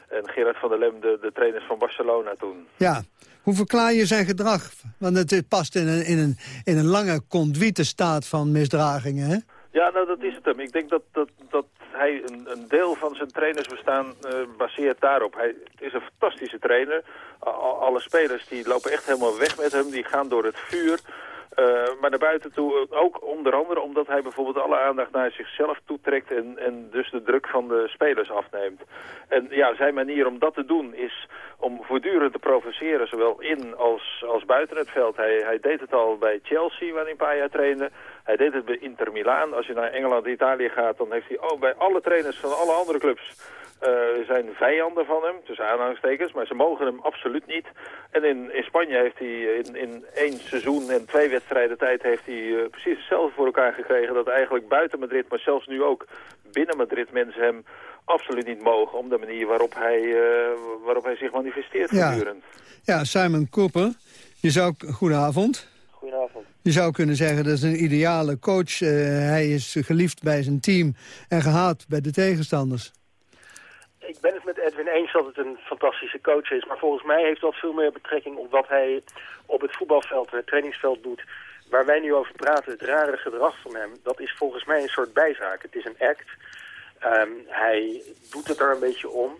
Speaker 21: en Gerard van der Lem, de, de trainers van Barcelona toen.
Speaker 4: Ja. Hoe verklaar je zijn gedrag? Want het past in een, in een, in een lange conduite staat van misdragingen, hè?
Speaker 21: Ja, nou dat is het hem. Ik denk dat, dat, dat hij een, een deel van zijn trainersbestaan eh baseert daarop. Hij is een fantastische trainer. Alle spelers die lopen echt helemaal weg met hem. Die gaan door het vuur. Eh, maar naar buiten toe eh, ook onder andere omdat hij bijvoorbeeld alle aandacht naar zichzelf toetrekt en, en dus de druk van de spelers afneemt. En ja, zijn manier om dat te doen is om voortdurend te provoceren, zowel in als, als buiten het veld. Hij, hij deed het al bij Chelsea, waar hij een paar jaar trainde. Hij deed het bij Inter Milaan. Als je naar Engeland en Italië gaat, dan heeft hij oh, bij alle trainers van alle andere clubs eh, zijn vijanden van hem, tussen aanhalingstekens, maar ze mogen hem absoluut niet. En in, in Spanje heeft hij in, in één seizoen en twee wedstrijden tijd heeft hij eh, precies hetzelfde voor elkaar gekregen. Dat eigenlijk buiten Madrid, maar zelfs nu ook binnen Madrid mensen hem absoluut niet mogen. Om de manier waarop hij, eh, waarop hij zich manifesteert
Speaker 4: Ja.
Speaker 21: voortdurend.
Speaker 4: Ja, Simon Cooper, je zou... Goedenavond.
Speaker 21: Goedenavond.
Speaker 4: Je zou kunnen zeggen dat is een ideale coach. Eh, hij is geliefd bij zijn team en gehaat bij de tegenstanders.
Speaker 22: Ik ben het met Edwin eens dat het een fantastische coach is. Maar volgens mij heeft dat veel meer betrekking op wat hij op het voetbalveld en het trainingsveld doet. Waar wij nu over praten, het rare gedrag van hem, dat is volgens mij een soort bijzaak. Het is een act. Ehm, hij doet het er een beetje om.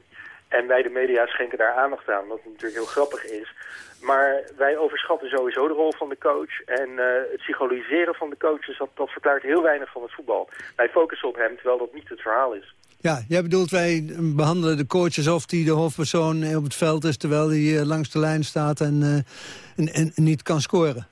Speaker 22: En wij de media schenken daar aandacht aan, wat natuurlijk heel grappig is. Maar wij overschatten sowieso de rol van de coach. En eh, het psychologiseren van de coaches, dat, dat verklaart heel weinig van het voetbal. Wij focussen op hem, terwijl dat niet het verhaal is.
Speaker 4: Ja, jij bedoelt wij behandelen de coach alsof hij de hoofdpersoon op het veld is... terwijl hij eh, langs de lijn staat en, eh, en, en niet kan scoren.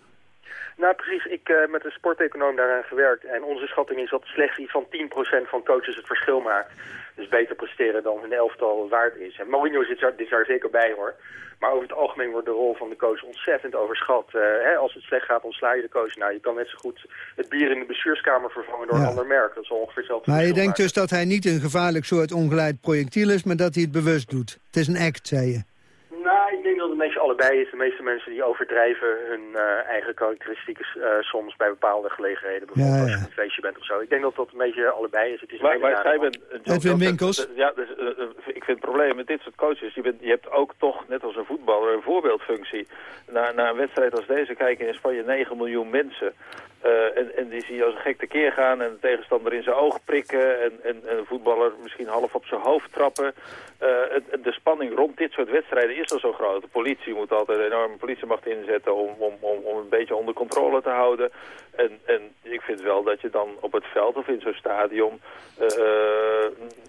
Speaker 22: Nou, precies. Ik heb met een sporteconoom daaraan gewerkt. En onze schatting is dat slechts iets van 10% van coaches het verschil maakt. Dus beter presteren dan hun elftal waard is. En Mourinho zit daar, dit daar zeker bij, hoor. Maar over het algemeen wordt de rol van de coach ontzettend overschat. Eh, hè, als het slecht gaat, ontsla je de coach. Nou, je kan net zo goed het bier in de bestuurskamer vervangen door
Speaker 4: Ja.
Speaker 22: een ander merk. Dat is ongeveer hetzelfde
Speaker 4: Maar je denkt dus dat hij niet een gevaarlijk soort ongeleid projectiel is... maar dat hij het bewust doet. Het is een act, zei je.
Speaker 22: Nou, ik denk dat het een beetje allebei is. De meeste mensen die overdrijven hun eh, eigen karakteristieken eh, soms bij bepaalde gelegenheden. Bijvoorbeeld
Speaker 4: Ja,
Speaker 22: als je een feestje bent of zo. Ik denk dat dat een beetje allebei is. Het is
Speaker 21: Maar,
Speaker 22: een
Speaker 21: maar
Speaker 22: nare man.
Speaker 21: eh, John-
Speaker 4: Edwin Winkels?
Speaker 21: Ja, dus, ik vind het probleem met dit soort coaches. Je, bent, je hebt ook toch, net als een voetballer, een voorbeeldfunctie. Na, na een wedstrijd als deze kijken in Spanje 9 miljoen mensen. Eh, en, en die zie je als een gek tekeer gaan en de tegenstander in zijn oog prikken. En, en, en een voetballer misschien half op zijn hoofd trappen. Het- de spanning rond dit soort wedstrijden is al zo groot. De politie moet altijd een enorme politiemacht inzetten om, om, om, om een beetje onder controle te houden. En, en ik vind wel dat je dan op het veld of in zo'n stadion eh,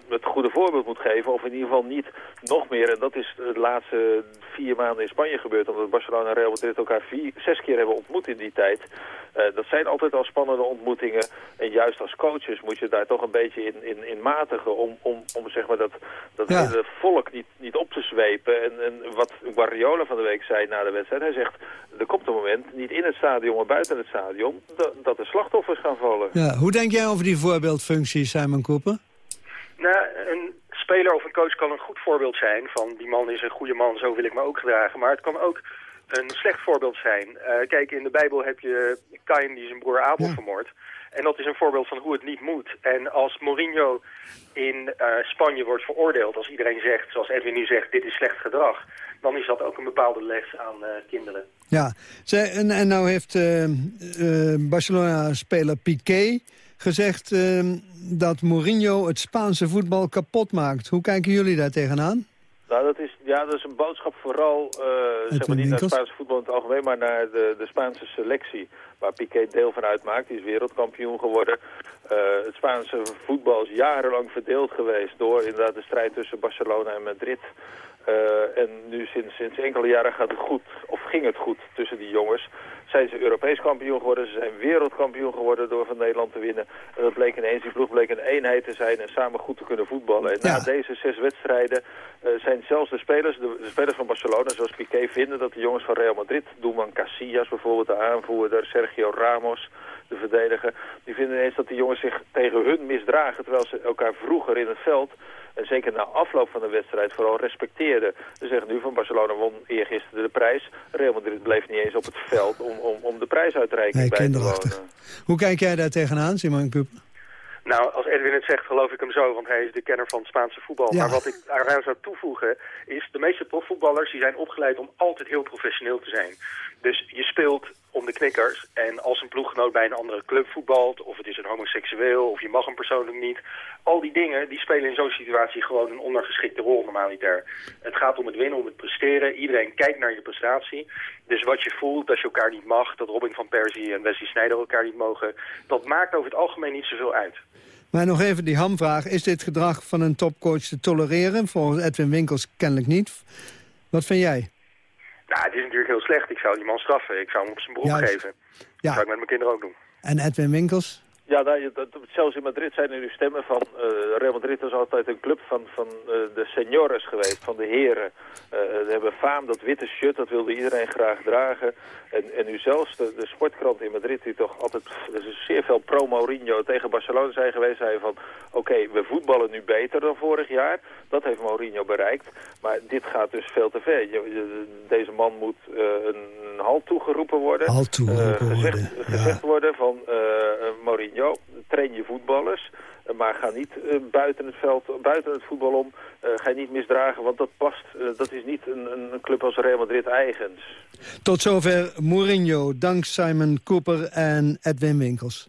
Speaker 21: het goede voorbeeld moet geven. Of in ieder geval niet nog meer. En dat is de laatste vier maanden in Spanje gebeurd. Omdat Barcelona en Real Madrid elkaar vier, zes keer hebben ontmoet in die tijd. Eh, dat zijn zijn altijd al spannende ontmoetingen. En juist als coaches moet je daar toch een beetje in, in, in matigen om, om, om zeg maar dat, dat
Speaker 4: Ja.
Speaker 21: hele volk niet, niet op te zwepen. En, en wat Guardiola van de week zei na de wedstrijd, hij zegt, er komt een moment, niet in het stadion, maar buiten het stadion, dat, dat er slachtoffers gaan vallen.
Speaker 4: Ja, hoe denk jij over die voorbeeldfunctie, Simon Cooper?
Speaker 22: Nou, een speler of een coach kan een goed voorbeeld zijn van die man is een goede man, zo wil ik me ook gedragen. Maar het kan ook een slecht voorbeeld zijn. Eh, kijk, in de Bijbel heb je Kain die zijn broer Abel vermoordt. En dat is een voorbeeld van hoe het niet moet. En als Mourinho in eh, Spanje wordt veroordeeld, als iedereen zegt, zoals Edwin nu zegt, dit is slecht gedrag, dan is dat ook een bepaalde les aan eh, kinderen.
Speaker 4: Ja, Zij, en, en nou heeft eh, eh, Barcelona-speler Piqué gezegd eh, dat Mourinho het Spaanse voetbal kapot maakt. Hoe kijken jullie daar tegenaan?
Speaker 21: Nou, dat is, ja, dat is een boodschap vooral, eh, zeg maar niet naar het? Spaanse voetbal in het algemeen, maar naar de, de Spaanse selectie. Waar Piqué deel van uitmaakt. Die is wereldkampioen geworden. Eh, het Spaanse voetbal is jarenlang verdeeld geweest door inderdaad de strijd tussen Barcelona en Madrid. Eh, en nu sinds, sinds enkele jaren gaat het goed, of ging het goed tussen die jongens. Zijn ze Europees kampioen geworden, ze zijn wereldkampioen geworden door van Nederland te winnen. En dat bleek ineens, die ploeg bleek een eenheid te zijn en samen goed te kunnen voetballen. En na deze zes wedstrijden eh, zijn zelfs de spelers, de, de spelers van Barcelona, zoals Piqué, vinden dat de jongens van Real Madrid, Doelman Casillas bijvoorbeeld, de aanvoerder, Sergio Ramos, de verdediger, die vinden ineens dat die jongens zich tegen hun misdragen, terwijl ze elkaar vroeger in het veld en zeker na afloop van de wedstrijd vooral respecteerden. Ze zeggen nu van Barcelona won eergisteren de prijs. Real Madrid bleef niet eens op het veld om, om, om de prijsuitreiking
Speaker 4: Nee,
Speaker 21: bij te
Speaker 4: kinderachtig.
Speaker 21: wonen.
Speaker 4: Hoe kijk jij daar tegenaan, Simon Cooper?
Speaker 22: Nou, als Edwin het zegt, geloof ik hem zo, want hij is de kenner van het Spaanse voetbal.
Speaker 4: Ja.
Speaker 22: Maar wat ik daaraan zou toevoegen, is de meeste profvoetballers die zijn opgeleid om altijd heel professioneel te zijn. Dus je speelt om de knikkers en als een ploeggenoot bij een andere club voetbalt, of het is een homoseksueel, of je mag hem persoonlijk niet. Al die dingen, die spelen in zo'n situatie gewoon een ondergeschikte rol normaliter. Het gaat om het winnen, om het presteren. Iedereen kijkt naar je prestatie. Dus wat je voelt, dat je elkaar niet mag, dat Robin van Persie en Wesley Sneijder elkaar niet mogen, dat maakt over het algemeen niet zoveel uit.
Speaker 4: Maar nog even die hamvraag. Is dit gedrag van een topcoach te tolereren? Volgens Edwin Winkels kennelijk niet. Wat vind jij?
Speaker 22: Nou, het is natuurlijk heel slecht. Ik zou die man straffen. Ik zou hem op zijn broek
Speaker 4: Juist.
Speaker 22: geven. Dat
Speaker 4: Ja.
Speaker 22: zou ik met mijn kinderen ook doen.
Speaker 4: En Edwin Winkels?
Speaker 21: Ja, nou, dat, zelfs in Madrid zijn er nu stemmen van... eh, Real Madrid is altijd een club van, van eh, de seniores geweest, van de heren. Eh ze hebben faam, dat witte shirt, dat wilde iedereen graag dragen. En, en nu zelfs de, de sportkrant in Madrid, die toch altijd er zeer veel pro-Mourinho tegen Barcelona zijn geweest, zei van... Oké, we voetballen nu beter dan vorig jaar. Dat heeft Mourinho bereikt. Maar dit gaat dus veel te ver. Deze man moet een halt toegeroepen worden.
Speaker 4: Halt toegeroepen
Speaker 21: gezegd,
Speaker 4: worden,
Speaker 21: gezegd worden van eh, Mourinho, train je voetballers. Maar ga niet eh, buiten het veld, buiten het voetbal om. eh, ga je niet misdragen, want dat past. eh, dat is niet een een club als Real Madrid eigens.
Speaker 4: Tot zover Mourinho, dank Simon Cooper en Edwin Winkels.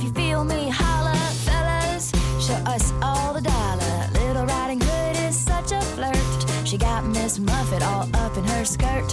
Speaker 23: if you feel me, holla, fellas, show us all the dollar. Little Riding Hood is such a flirt. She got Miss Muffet all up in her skirt.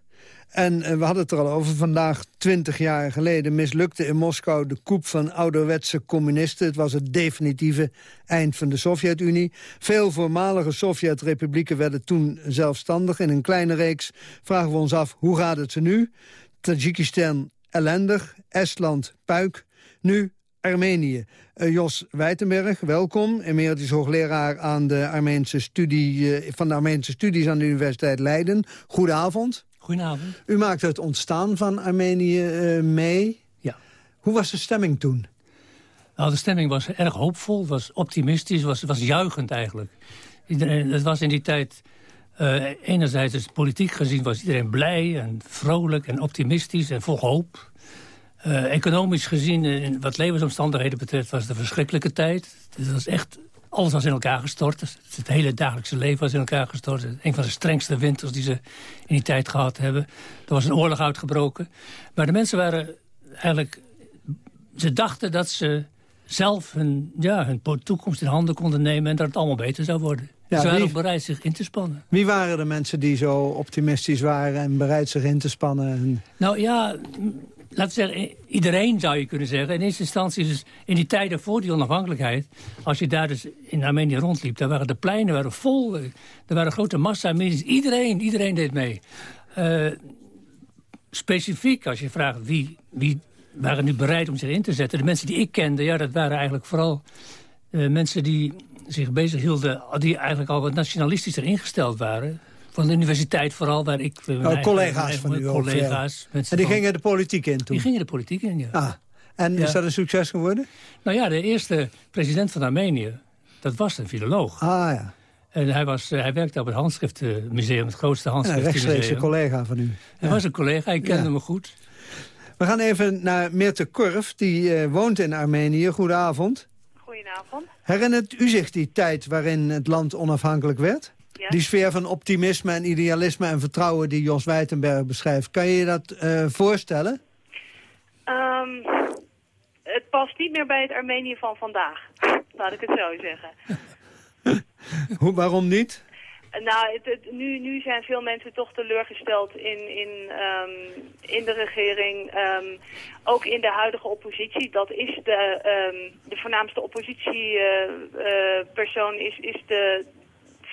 Speaker 4: En eh, we hadden het er al over. Vandaag, 20 jaar geleden, mislukte in Moskou de coup van ouderwetse communisten. Het was het definitieve eind van de Sovjet-Unie. Veel voormalige Sovjet-republieken werden toen zelfstandig. In een kleine reeks vragen we ons af, hoe gaat het ze nu? Tajikistan ellendig, Estland puik. Nu Armenië. Eh, Jos Wijtenberg, welkom. Emeritus hoogleraar aan de Armeense studie, eh, van de Armeense studies aan de Universiteit Leiden. Goedenavond.
Speaker 24: Goedenavond.
Speaker 4: U maakte het ontstaan van Armenië eh, mee.
Speaker 24: Ja.
Speaker 4: Hoe was de stemming toen?
Speaker 24: Nou, de stemming was erg hoopvol, was optimistisch, was, was juichend eigenlijk. Iedereen, het was in die tijd, eh, enerzijds dus politiek gezien was iedereen blij en vrolijk en optimistisch en vol hoop. Eh, economisch gezien, wat levensomstandigheden betreft, was het een verschrikkelijke tijd. Het was echt, alles was in elkaar gestort. Het, het hele dagelijkse leven was in elkaar gestort. Een van de strengste winters die ze in die tijd gehad hebben. Er was een oorlog uitgebroken. Maar de mensen waren eigenlijk... Ze dachten dat ze zelf hun, ja, hun toekomst in handen konden nemen... en dat het allemaal beter zou worden.
Speaker 4: Ja,
Speaker 24: ze waren
Speaker 4: wie-
Speaker 24: ook bereid zich in te spannen.
Speaker 4: Wie waren de mensen die zo optimistisch waren en bereid zich in te spannen? En...
Speaker 24: Nou ja, laten we zeggen, iedereen zou je kunnen zeggen. In eerste instantie dus in die tijden voor die onafhankelijkheid... als je daar dus in Armenië rondliep, daar waren de pleinen waren vol. eh, Er waren grote massa Armeniërs. Iedereen, iedereen deed mee. Eh, specifiek, als je vraagt wie, wie waren nu bereid om zich in te zetten... de mensen die ik kende, ja, dat waren eigenlijk vooral eh, mensen die zich bezighielden... die eigenlijk al wat nationalistischer ingesteld waren... Van de universiteit vooral, waar ik... eh, mijn
Speaker 4: Oh, collega's
Speaker 24: mijn
Speaker 4: van u ook,
Speaker 24: Collega's.
Speaker 4: En die
Speaker 24: van-
Speaker 4: gingen de politiek in toen?
Speaker 24: Die gingen de politiek in, ja.
Speaker 4: Ah, en
Speaker 24: Ja.
Speaker 4: is dat een succes geworden?
Speaker 24: Nou ja, de eerste president van Armenië, dat was een filoloog.
Speaker 4: Ah ja.
Speaker 24: En hij, was, eh, hij werkte op het handschriftenmuseum, het grootste
Speaker 4: Ja, een collega van u.
Speaker 24: Hij was een collega, ik kende
Speaker 4: Ja.
Speaker 24: hem goed.
Speaker 4: We gaan even naar Meerte Korf, die eh, woont in Armenië. Goedenavond.
Speaker 25: Goedenavond.
Speaker 4: Herinnert u zich die tijd waarin het land onafhankelijk werd?
Speaker 25: Ja.
Speaker 4: Die sfeer van optimisme en idealisme en vertrouwen die Jos Wijtenberg beschrijft. Kan je je dat eh, voorstellen?
Speaker 25: Ehm, het past niet meer bij het Armenië van vandaag. Laat ik het zo zeggen.
Speaker 4: Hoe, waarom niet?
Speaker 25: Nou, het, het- nu, nu zijn veel mensen toch teleurgesteld in, in, ehm, in de regering. ehm, ook in de huidige oppositie. Dat is de, de voornaamste oppositiepersoon is, is de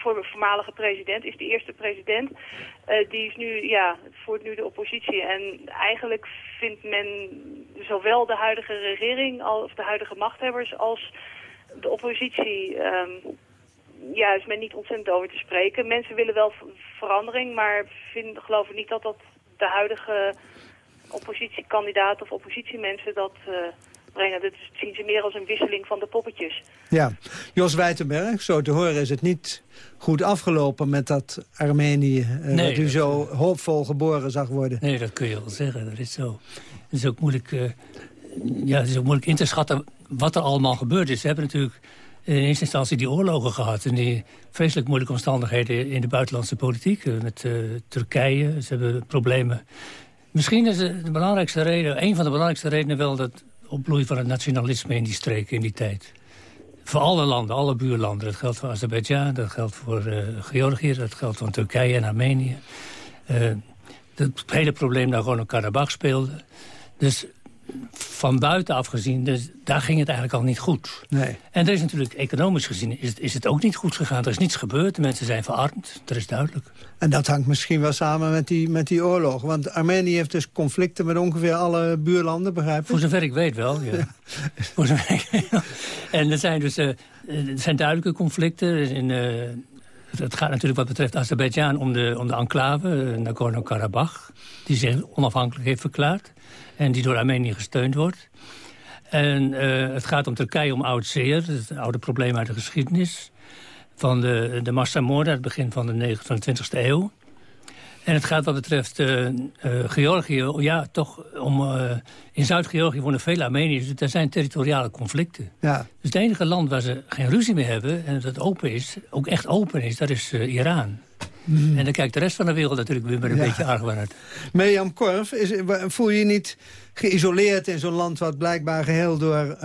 Speaker 25: voormalige president, is de eerste president. Eh, die is nu, ja, voert nu de oppositie. En eigenlijk vindt men zowel de huidige regering, of de huidige machthebbers, als de oppositie... ehm, ja, is men niet ontzettend over te spreken. Mensen willen wel verandering, maar vinden, geloven niet dat dat de huidige oppositiekandidaat of oppositiemensen dat eh, brengen. Dat is- zien ze meer als een wisseling van de poppetjes.
Speaker 4: Ja, Jos Wijtenberg, zo te horen is het niet goed afgelopen met dat Armenië... eh,
Speaker 24: Nee,
Speaker 4: wat u
Speaker 24: dat-
Speaker 4: zo hoopvol geboren zag worden.
Speaker 24: Nee, dat kun je wel zeggen, dat is zo. Het is ook moeilijk, eh, ja, het is ook moeilijk in te schatten wat er allemaal gebeurd is. Ze hebben natuurlijk in eerste instantie die oorlogen gehad... en die vreselijk moeilijke omstandigheden in de buitenlandse politiek... eh, met eh, Turkije, ze hebben problemen. Misschien is de de belangrijkste reden, een van de belangrijkste redenen wel... dat opbloei van het nationalisme in die streken in die tijd. Voor alle landen, alle buurlanden. Dat geldt voor Azerbeidzjan, dat geldt voor eh, Georgië... dat geldt voor Turkije en Armenië. Eh, het hele probleem Nagorno-Karabakh speelde. Dus van buitenaf gezien, dus daar ging het eigenlijk al niet goed.
Speaker 4: Nee.
Speaker 24: En er is natuurlijk economisch gezien is het, is het ook niet goed gegaan. Er is niets gebeurd, de mensen zijn verarmd, dat is duidelijk.
Speaker 4: En dat hangt misschien wel samen met die, met die oorlog. Want Armenië heeft dus conflicten met ongeveer alle buurlanden, begrijp ik?
Speaker 24: Voor zover ik weet wel, ja. Voor zover ik weet. En er zijn dus eh, er zijn duidelijke conflicten. In, eh, het- gaat natuurlijk wat betreft Azerbeidzjan om de, om de enclave, eh, Nagorno-Karabakh... die zich onafhankelijk heeft verklaard en die door Armenië gesteund wordt. En eh, het gaat om Turkije om oud zeer. Is een oude probleem uit de geschiedenis. Van de, de massamoorden uit het begin van de, 9 van de 20e eeuw. En het gaat wat betreft uh, uh, Georgië, ja, toch om... Uh, in Zuid-Georgië wonen veel Armeniërs, dus er zijn territoriale conflicten.
Speaker 4: Ja.
Speaker 24: Dus het enige land waar ze geen ruzie meer hebben... en dat open is, ook echt open is, dat is Iran. Mm. En dan kijkt de rest van de wereld natuurlijk weer met een ja. beetje argwaan uit.
Speaker 4: Mirjam Korf, is, voel je je niet geïsoleerd in zo'n land... wat blijkbaar geheel door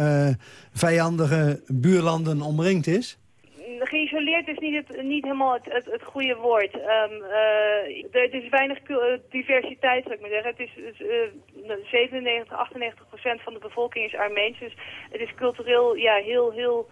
Speaker 4: vijandige buurlanden omringd is?
Speaker 25: geïsoleerd is niet, het, niet helemaal het, het, het goede woord. Um, uh, er is weinig diversiteit, zou ik maar zeggen. Het is, uh, 97, 98 procent van de bevolking is Armeens. Dus het is cultureel ja, heel, heel...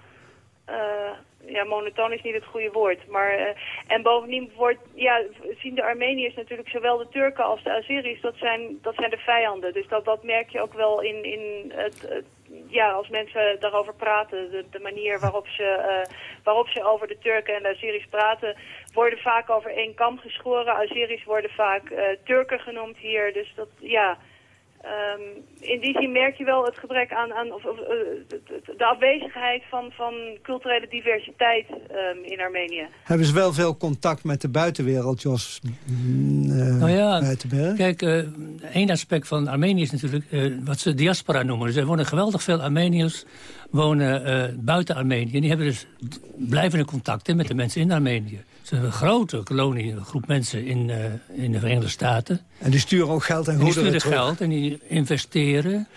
Speaker 25: Uh, ja, monotoon is niet het goede woord. Maar, uh, en bovendien wordt, ja, zien de Armeniërs natuurlijk zowel de Turken als de Azeris, dat zijn, dat zijn de vijanden. Dus dat, dat merk je ook wel in, in het, ja, als mensen daarover praten, de, manier waarop ze, uh, waarop ze over de Turken en de Azeris praten, worden vaak over één kam geschoren. Azeris worden vaak uh, Turken genoemd hier. Dus dat, ja, um, in die zin merk je wel het gebrek aan, aan of, of, uh, de afwezigheid van, van culturele diversiteit um, in Armenië.
Speaker 4: Hebben ze wel veel contact met de buitenwereld, Jos uh,
Speaker 24: nou ja? Kijk, uh, één aspect van Armenië is natuurlijk wat ze diaspora noemen. Dus er wonen geweldig veel Armeniërs wonen buiten Armenië. En die hebben dus blijvende contacten met de mensen in Armenië. Ze hebben een grote kolonie, een groep mensen in, uh, in de Verenigde Staten.
Speaker 4: En die sturen ook geld en goederen
Speaker 24: Die sturen geld en die investeren.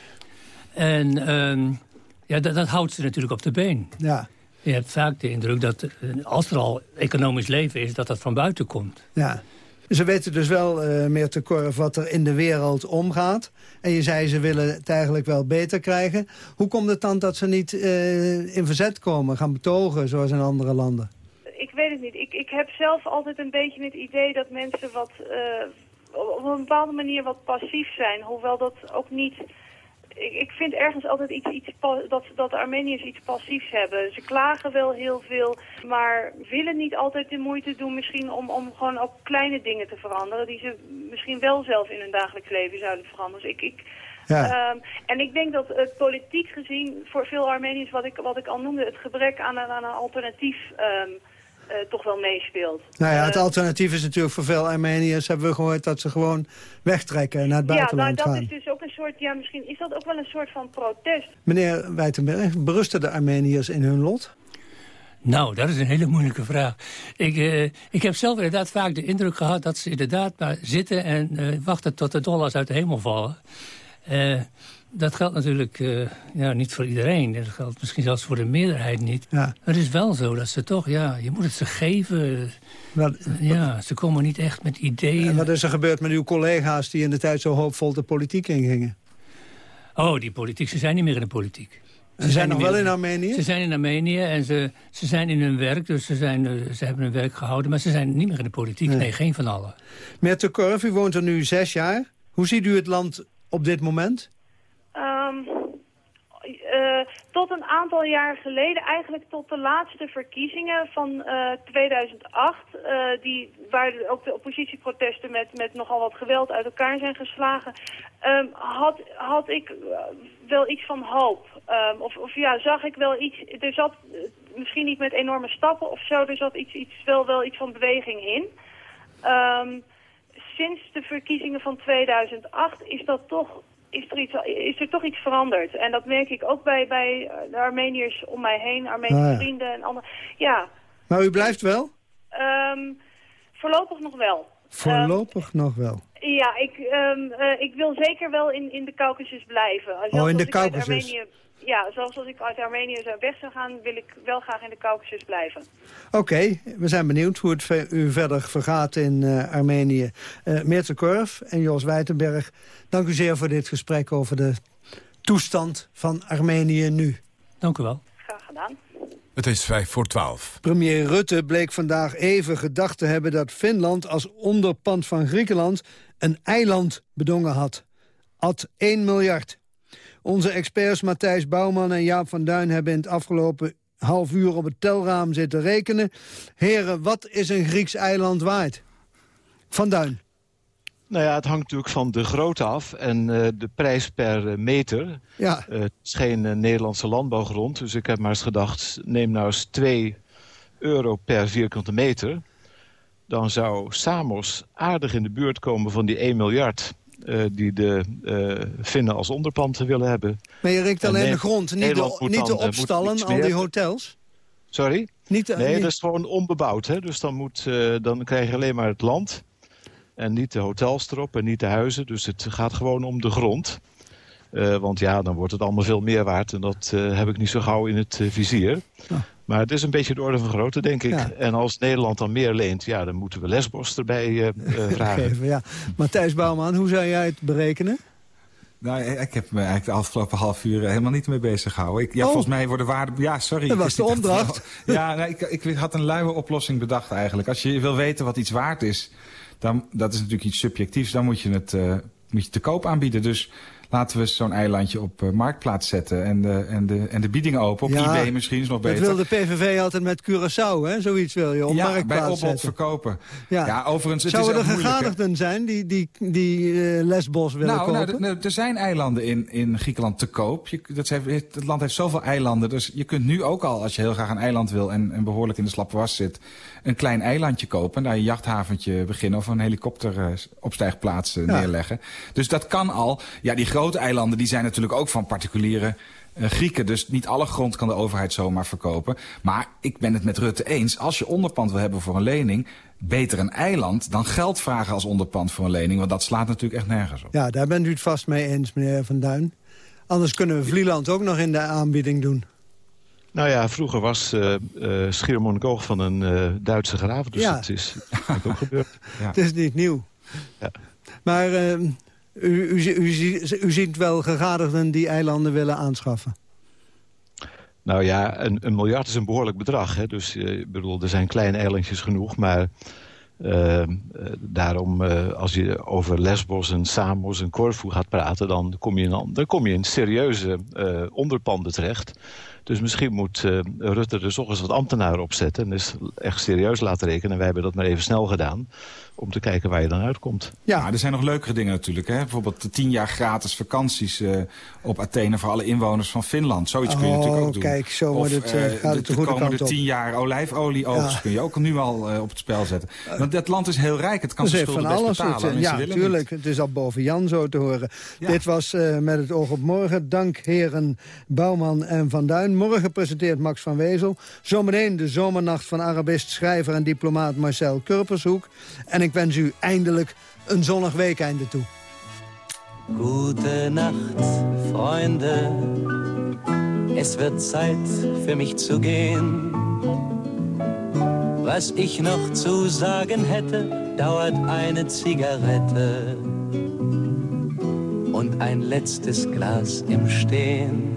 Speaker 24: En um, ja, dat, dat, houdt ze natuurlijk op de been.
Speaker 4: Ja.
Speaker 24: Je hebt vaak de indruk dat uh, als er al economisch leven is, dat dat van buiten komt.
Speaker 4: Ja. Ze weten dus wel, uh, meer te korf, wat er in de wereld omgaat. En je zei, ze willen het eigenlijk wel beter krijgen. Hoe komt het dan dat ze niet uh, in verzet komen, gaan betogen, zoals in andere landen?
Speaker 25: ik weet het niet. Ik, ik heb zelf altijd een beetje het idee dat mensen wat, uh, op een bepaalde manier wat passief zijn. Hoewel dat ook niet... Ik, ik vind ergens altijd iets, iets dat, dat de Armeniërs iets passiefs hebben. Ze klagen wel heel veel, maar willen niet altijd de moeite doen misschien om, om gewoon ook kleine dingen te veranderen. Die ze misschien wel zelf in hun dagelijks leven zouden veranderen. Dus ik... ik
Speaker 4: ja.
Speaker 25: Um, en ik denk dat het politiek gezien voor veel Armeniërs, wat ik, wat ik al noemde, het gebrek aan een, aan een alternatief um, uh, toch wel meespeelt.
Speaker 4: Nou ja, het alternatief is natuurlijk voor veel Armeniërs... hebben we gehoord dat ze gewoon wegtrekken en naar het buitenland
Speaker 25: gaan. Ja,
Speaker 4: nou,
Speaker 25: dat is dus ook een soort... Ja, misschien is dat ook wel een soort van protest.
Speaker 4: Meneer Wijtenberg, berusten de Armeniërs in hun lot?
Speaker 24: Nou, dat is een hele moeilijke vraag. Ik, uh, ik heb zelf inderdaad vaak de indruk gehad dat ze inderdaad maar zitten... en uh, wachten tot de dollars uit de hemel vallen. Dat geldt natuurlijk uh, ja, niet voor iedereen. Dat geldt misschien zelfs voor de meerderheid niet.
Speaker 4: Ja.
Speaker 24: Maar het is wel zo dat ze toch, ja, je moet het ze geven.
Speaker 4: Wat,
Speaker 24: ja, ze komen niet echt met ideeën.
Speaker 4: En wat is er gebeurd met uw collega's die in de tijd zo hoopvol de politiek ingingen?
Speaker 24: Oh, die politiek, ze zijn niet meer in de politiek.
Speaker 4: Ze, ze zijn nog wel in Armenië?
Speaker 24: Ze zijn in Armenië en ze, ze zijn in hun werk, dus ze, zijn, ze hebben hun werk gehouden. Maar ze zijn niet meer in de politiek, nee, nee geen van allen.
Speaker 4: Meneer Tekorf, u woont er nu zes jaar. Hoe ziet u het land op dit moment?
Speaker 25: Tot een aantal jaar geleden, eigenlijk tot de laatste verkiezingen van uh, 2008... Uh, die, waar ook de oppositieprotesten met, met nogal wat geweld uit elkaar zijn geslagen... Um, had, had ik wel iets van hoop. Um, of, of ja, zag ik wel iets... Er zat misschien niet met enorme stappen of zo, er zat iets, iets, wel, wel iets van beweging in... Um, sinds de verkiezingen van 2008 is dat toch is er, iets, is er toch iets veranderd. En dat merk ik ook bij, bij de Armeniërs om mij heen, Armenische ah, ja. vrienden en andere. Ja.
Speaker 4: Maar u blijft wel?
Speaker 25: Um, voorlopig nog wel.
Speaker 4: Voorlopig um, nog wel?
Speaker 25: Ja, ik, um, uh, ik wil zeker wel in, in de Caucasus blijven.
Speaker 4: Oh, in de Caucasus?
Speaker 25: Ja, zoals als ik uit Armenië zou weg zou gaan, wil ik wel graag in de Caucasus blijven.
Speaker 4: Oké, okay, we zijn benieuwd hoe het u verder vergaat in uh, Armenië. Uh, Meerte Korf en Jos Wijtenberg, dank u zeer voor dit gesprek over de toestand van Armenië nu.
Speaker 24: Dank u wel.
Speaker 25: Graag gedaan.
Speaker 3: Het is vijf voor twaalf.
Speaker 4: Premier Rutte bleek vandaag even gedacht te hebben dat Finland als onderpand van Griekenland een eiland bedongen had. Ad 1 miljard. Onze experts Matthijs Bouwman en Jaap van Duin hebben in het afgelopen half uur op het telraam zitten rekenen. Heren, wat is een Grieks eiland waard? Van Duin.
Speaker 17: Nou ja, het hangt natuurlijk van de grootte af en uh, de prijs per uh, meter.
Speaker 4: Ja.
Speaker 17: Uh, het is geen Nederlandse landbouwgrond, dus ik heb maar eens gedacht... neem nou eens 2 euro per vierkante meter. Dan zou Samos aardig in de buurt komen van die 1 miljard... die de Finnen als onderpand willen hebben.
Speaker 4: Maar je rikt alleen de grond, niet de, niet de opstallen, al die hotels?
Speaker 17: Sorry?
Speaker 4: Niet,
Speaker 17: nee,
Speaker 4: niet...
Speaker 17: dat is gewoon onbebouwd. Hè? Dus dan, moet, dan krijg je alleen maar het land... En niet de hotels erop en niet de huizen. Dus het gaat gewoon om de grond. Uh, want ja, dan wordt het allemaal veel meer waard. En dat uh, heb ik niet zo gauw in het uh, vizier.
Speaker 4: Ja.
Speaker 17: Maar het is een beetje de orde van grootte, denk ik.
Speaker 4: Ja.
Speaker 17: En als Nederland dan meer leent, ja, dan moeten we Lesbos erbij vragen.
Speaker 4: Geven, ja. Matthijs Bouwman, hoe zou jij het berekenen?
Speaker 16: Nou, ik heb me eigenlijk de afgelopen half uur helemaal niet mee bezig gehouden. Ik, ja,
Speaker 4: Oh.
Speaker 16: volgens mij worden waarden... Ja, sorry.
Speaker 4: Dat was de opdracht.
Speaker 16: Ja, nou, ik, ik had een luie oplossing bedacht eigenlijk. Als je wil weten wat iets waard is, dan, dat is natuurlijk iets subjectiefs. Dan moet je het eh, moet je te koop aanbieden. Dus laten we zo'n eilandje op eh, marktplaats zetten. En de, en, de, en de biedingen open. Op
Speaker 4: Ja,
Speaker 16: eBay misschien is nog
Speaker 4: Dat
Speaker 16: beter.
Speaker 4: wil de PVV altijd met Curaçao, hè? Zoiets wil je, op
Speaker 16: ja, bij
Speaker 4: marktplaats
Speaker 16: opbod verkopen.
Speaker 4: Ja.
Speaker 16: Ja, overigens, het
Speaker 4: Zouden
Speaker 16: is
Speaker 4: er gegadigden zijn die, die, die eh, Lesbos willen
Speaker 16: Nou, nou,
Speaker 4: kopen?
Speaker 16: nou, er zijn eilanden in, in Griekenland te koop. Je, dat heeft, het land heeft zoveel eilanden. Dus je kunt nu ook al, als je heel graag een eiland wil... en, en behoorlijk in de slappe was zit... een klein eilandje kopen. En daar een jachthaventje beginnen... of een helikopter eh, opstijgplaats eh,
Speaker 4: Ja.
Speaker 16: neerleggen. Dus dat kan al. Ja, die grote eilanden die zijn natuurlijk ook van particuliere... eh, Grieken, dus niet alle grond kan de overheid zomaar verkopen. Maar ik ben het met Rutte eens. Als je onderpand wil hebben voor een lening... beter een eiland dan geld vragen als onderpand voor een lening. Want dat slaat natuurlijk echt nergens op.
Speaker 4: Ja, daar bent u het vast mee eens, meneer Van Duin. Anders kunnen we Vlieland ook nog in de aanbieding doen.
Speaker 17: Nou ja, vroeger was eh eh Schiermonnikoog van een eh, Duitse graaf. Dus
Speaker 4: Ja.
Speaker 17: het is dat ook gebeurd.
Speaker 4: Het is niet nieuw.
Speaker 17: Ja.
Speaker 4: Maar eh, u, u, u, u ziet wel gegadigden die eilanden willen aanschaffen.
Speaker 17: Nou ja, een, een miljard is een behoorlijk bedrag. Hè? Dus eh, ik bedoel, er zijn kleine eilandjes genoeg. Maar eh, eh, daarom, eh, als je over Lesbos en Samos en Corfu gaat praten... dan kom je in, een- dan kom je in serieuze eh, onderpanden terecht. Dus misschien moet eh, Rutte er toch eens wat ambtenaren opzetten... en eens echt serieus laten rekenen. En wij hebben dat maar even snel gedaan... om te kijken waar je dan uitkomt.
Speaker 16: Ja, er zijn nog leukere dingen natuurlijk. Hè? Bijvoorbeeld de tien jaar gratis vakanties eh, op Athene voor alle inwoners van Finland. Zoiets kun je
Speaker 4: Oh,
Speaker 16: natuurlijk ook doen.
Speaker 4: kijk, zo
Speaker 16: of,
Speaker 4: wordt het, gaat het de goede
Speaker 16: komende
Speaker 4: kant op.
Speaker 16: tien jaar olijfolieoogst
Speaker 4: Ja.
Speaker 16: kun je ook nu al eh, op het spel zetten. Want dat land is heel rijk. Het kan
Speaker 4: Dus
Speaker 16: zijn
Speaker 4: heeft
Speaker 16: schulden
Speaker 4: van
Speaker 16: best
Speaker 4: alles.
Speaker 16: betalen.
Speaker 4: Het, ja,
Speaker 16: ze willen
Speaker 4: tuurlijk. Het is al boven Jan zo te horen.
Speaker 16: Ja.
Speaker 4: Dit was eh, met het oog op morgen. Dank heren Bouwman en Van Duin. Morgen presenteert Max van Wezel. Zometeen de zomernacht van Arabist, schrijver en diplomaat Marcel Kurpershoek. En ik wens u eindelijk een zonnig weekeinde toe.
Speaker 5: Gute Nacht, Freunde. Es wird Zeit für mich zu gehen. Was ich noch zu sagen hätte, dauert eine Zigarette und ein letztes Glas im Stehen.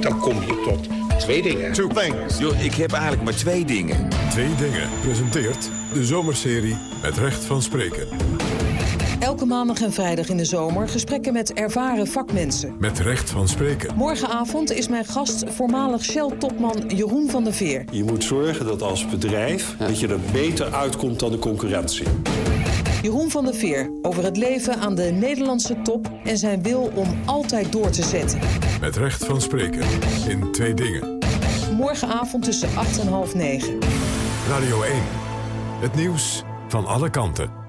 Speaker 26: Dan kom je tot twee dingen. Two things.
Speaker 3: Yo, ik heb eigenlijk maar twee dingen. Twee dingen presenteert de zomerserie met recht van spreken.
Speaker 27: Elke maandag en vrijdag in de zomer gesprekken met ervaren vakmensen.
Speaker 3: Met recht van spreken.
Speaker 27: Morgenavond is mijn gast voormalig Shell-topman Jeroen van der Veer.
Speaker 26: Je moet zorgen dat als bedrijf dat je er beter uitkomt dan de concurrentie.
Speaker 27: Jeroen van der Veer over het leven aan de Nederlandse top... en zijn wil om altijd door te zetten.
Speaker 3: Met recht van spreken. In twee dingen.
Speaker 27: Morgenavond tussen 8 en half 9.
Speaker 3: Radio 1. Het nieuws van alle kanten.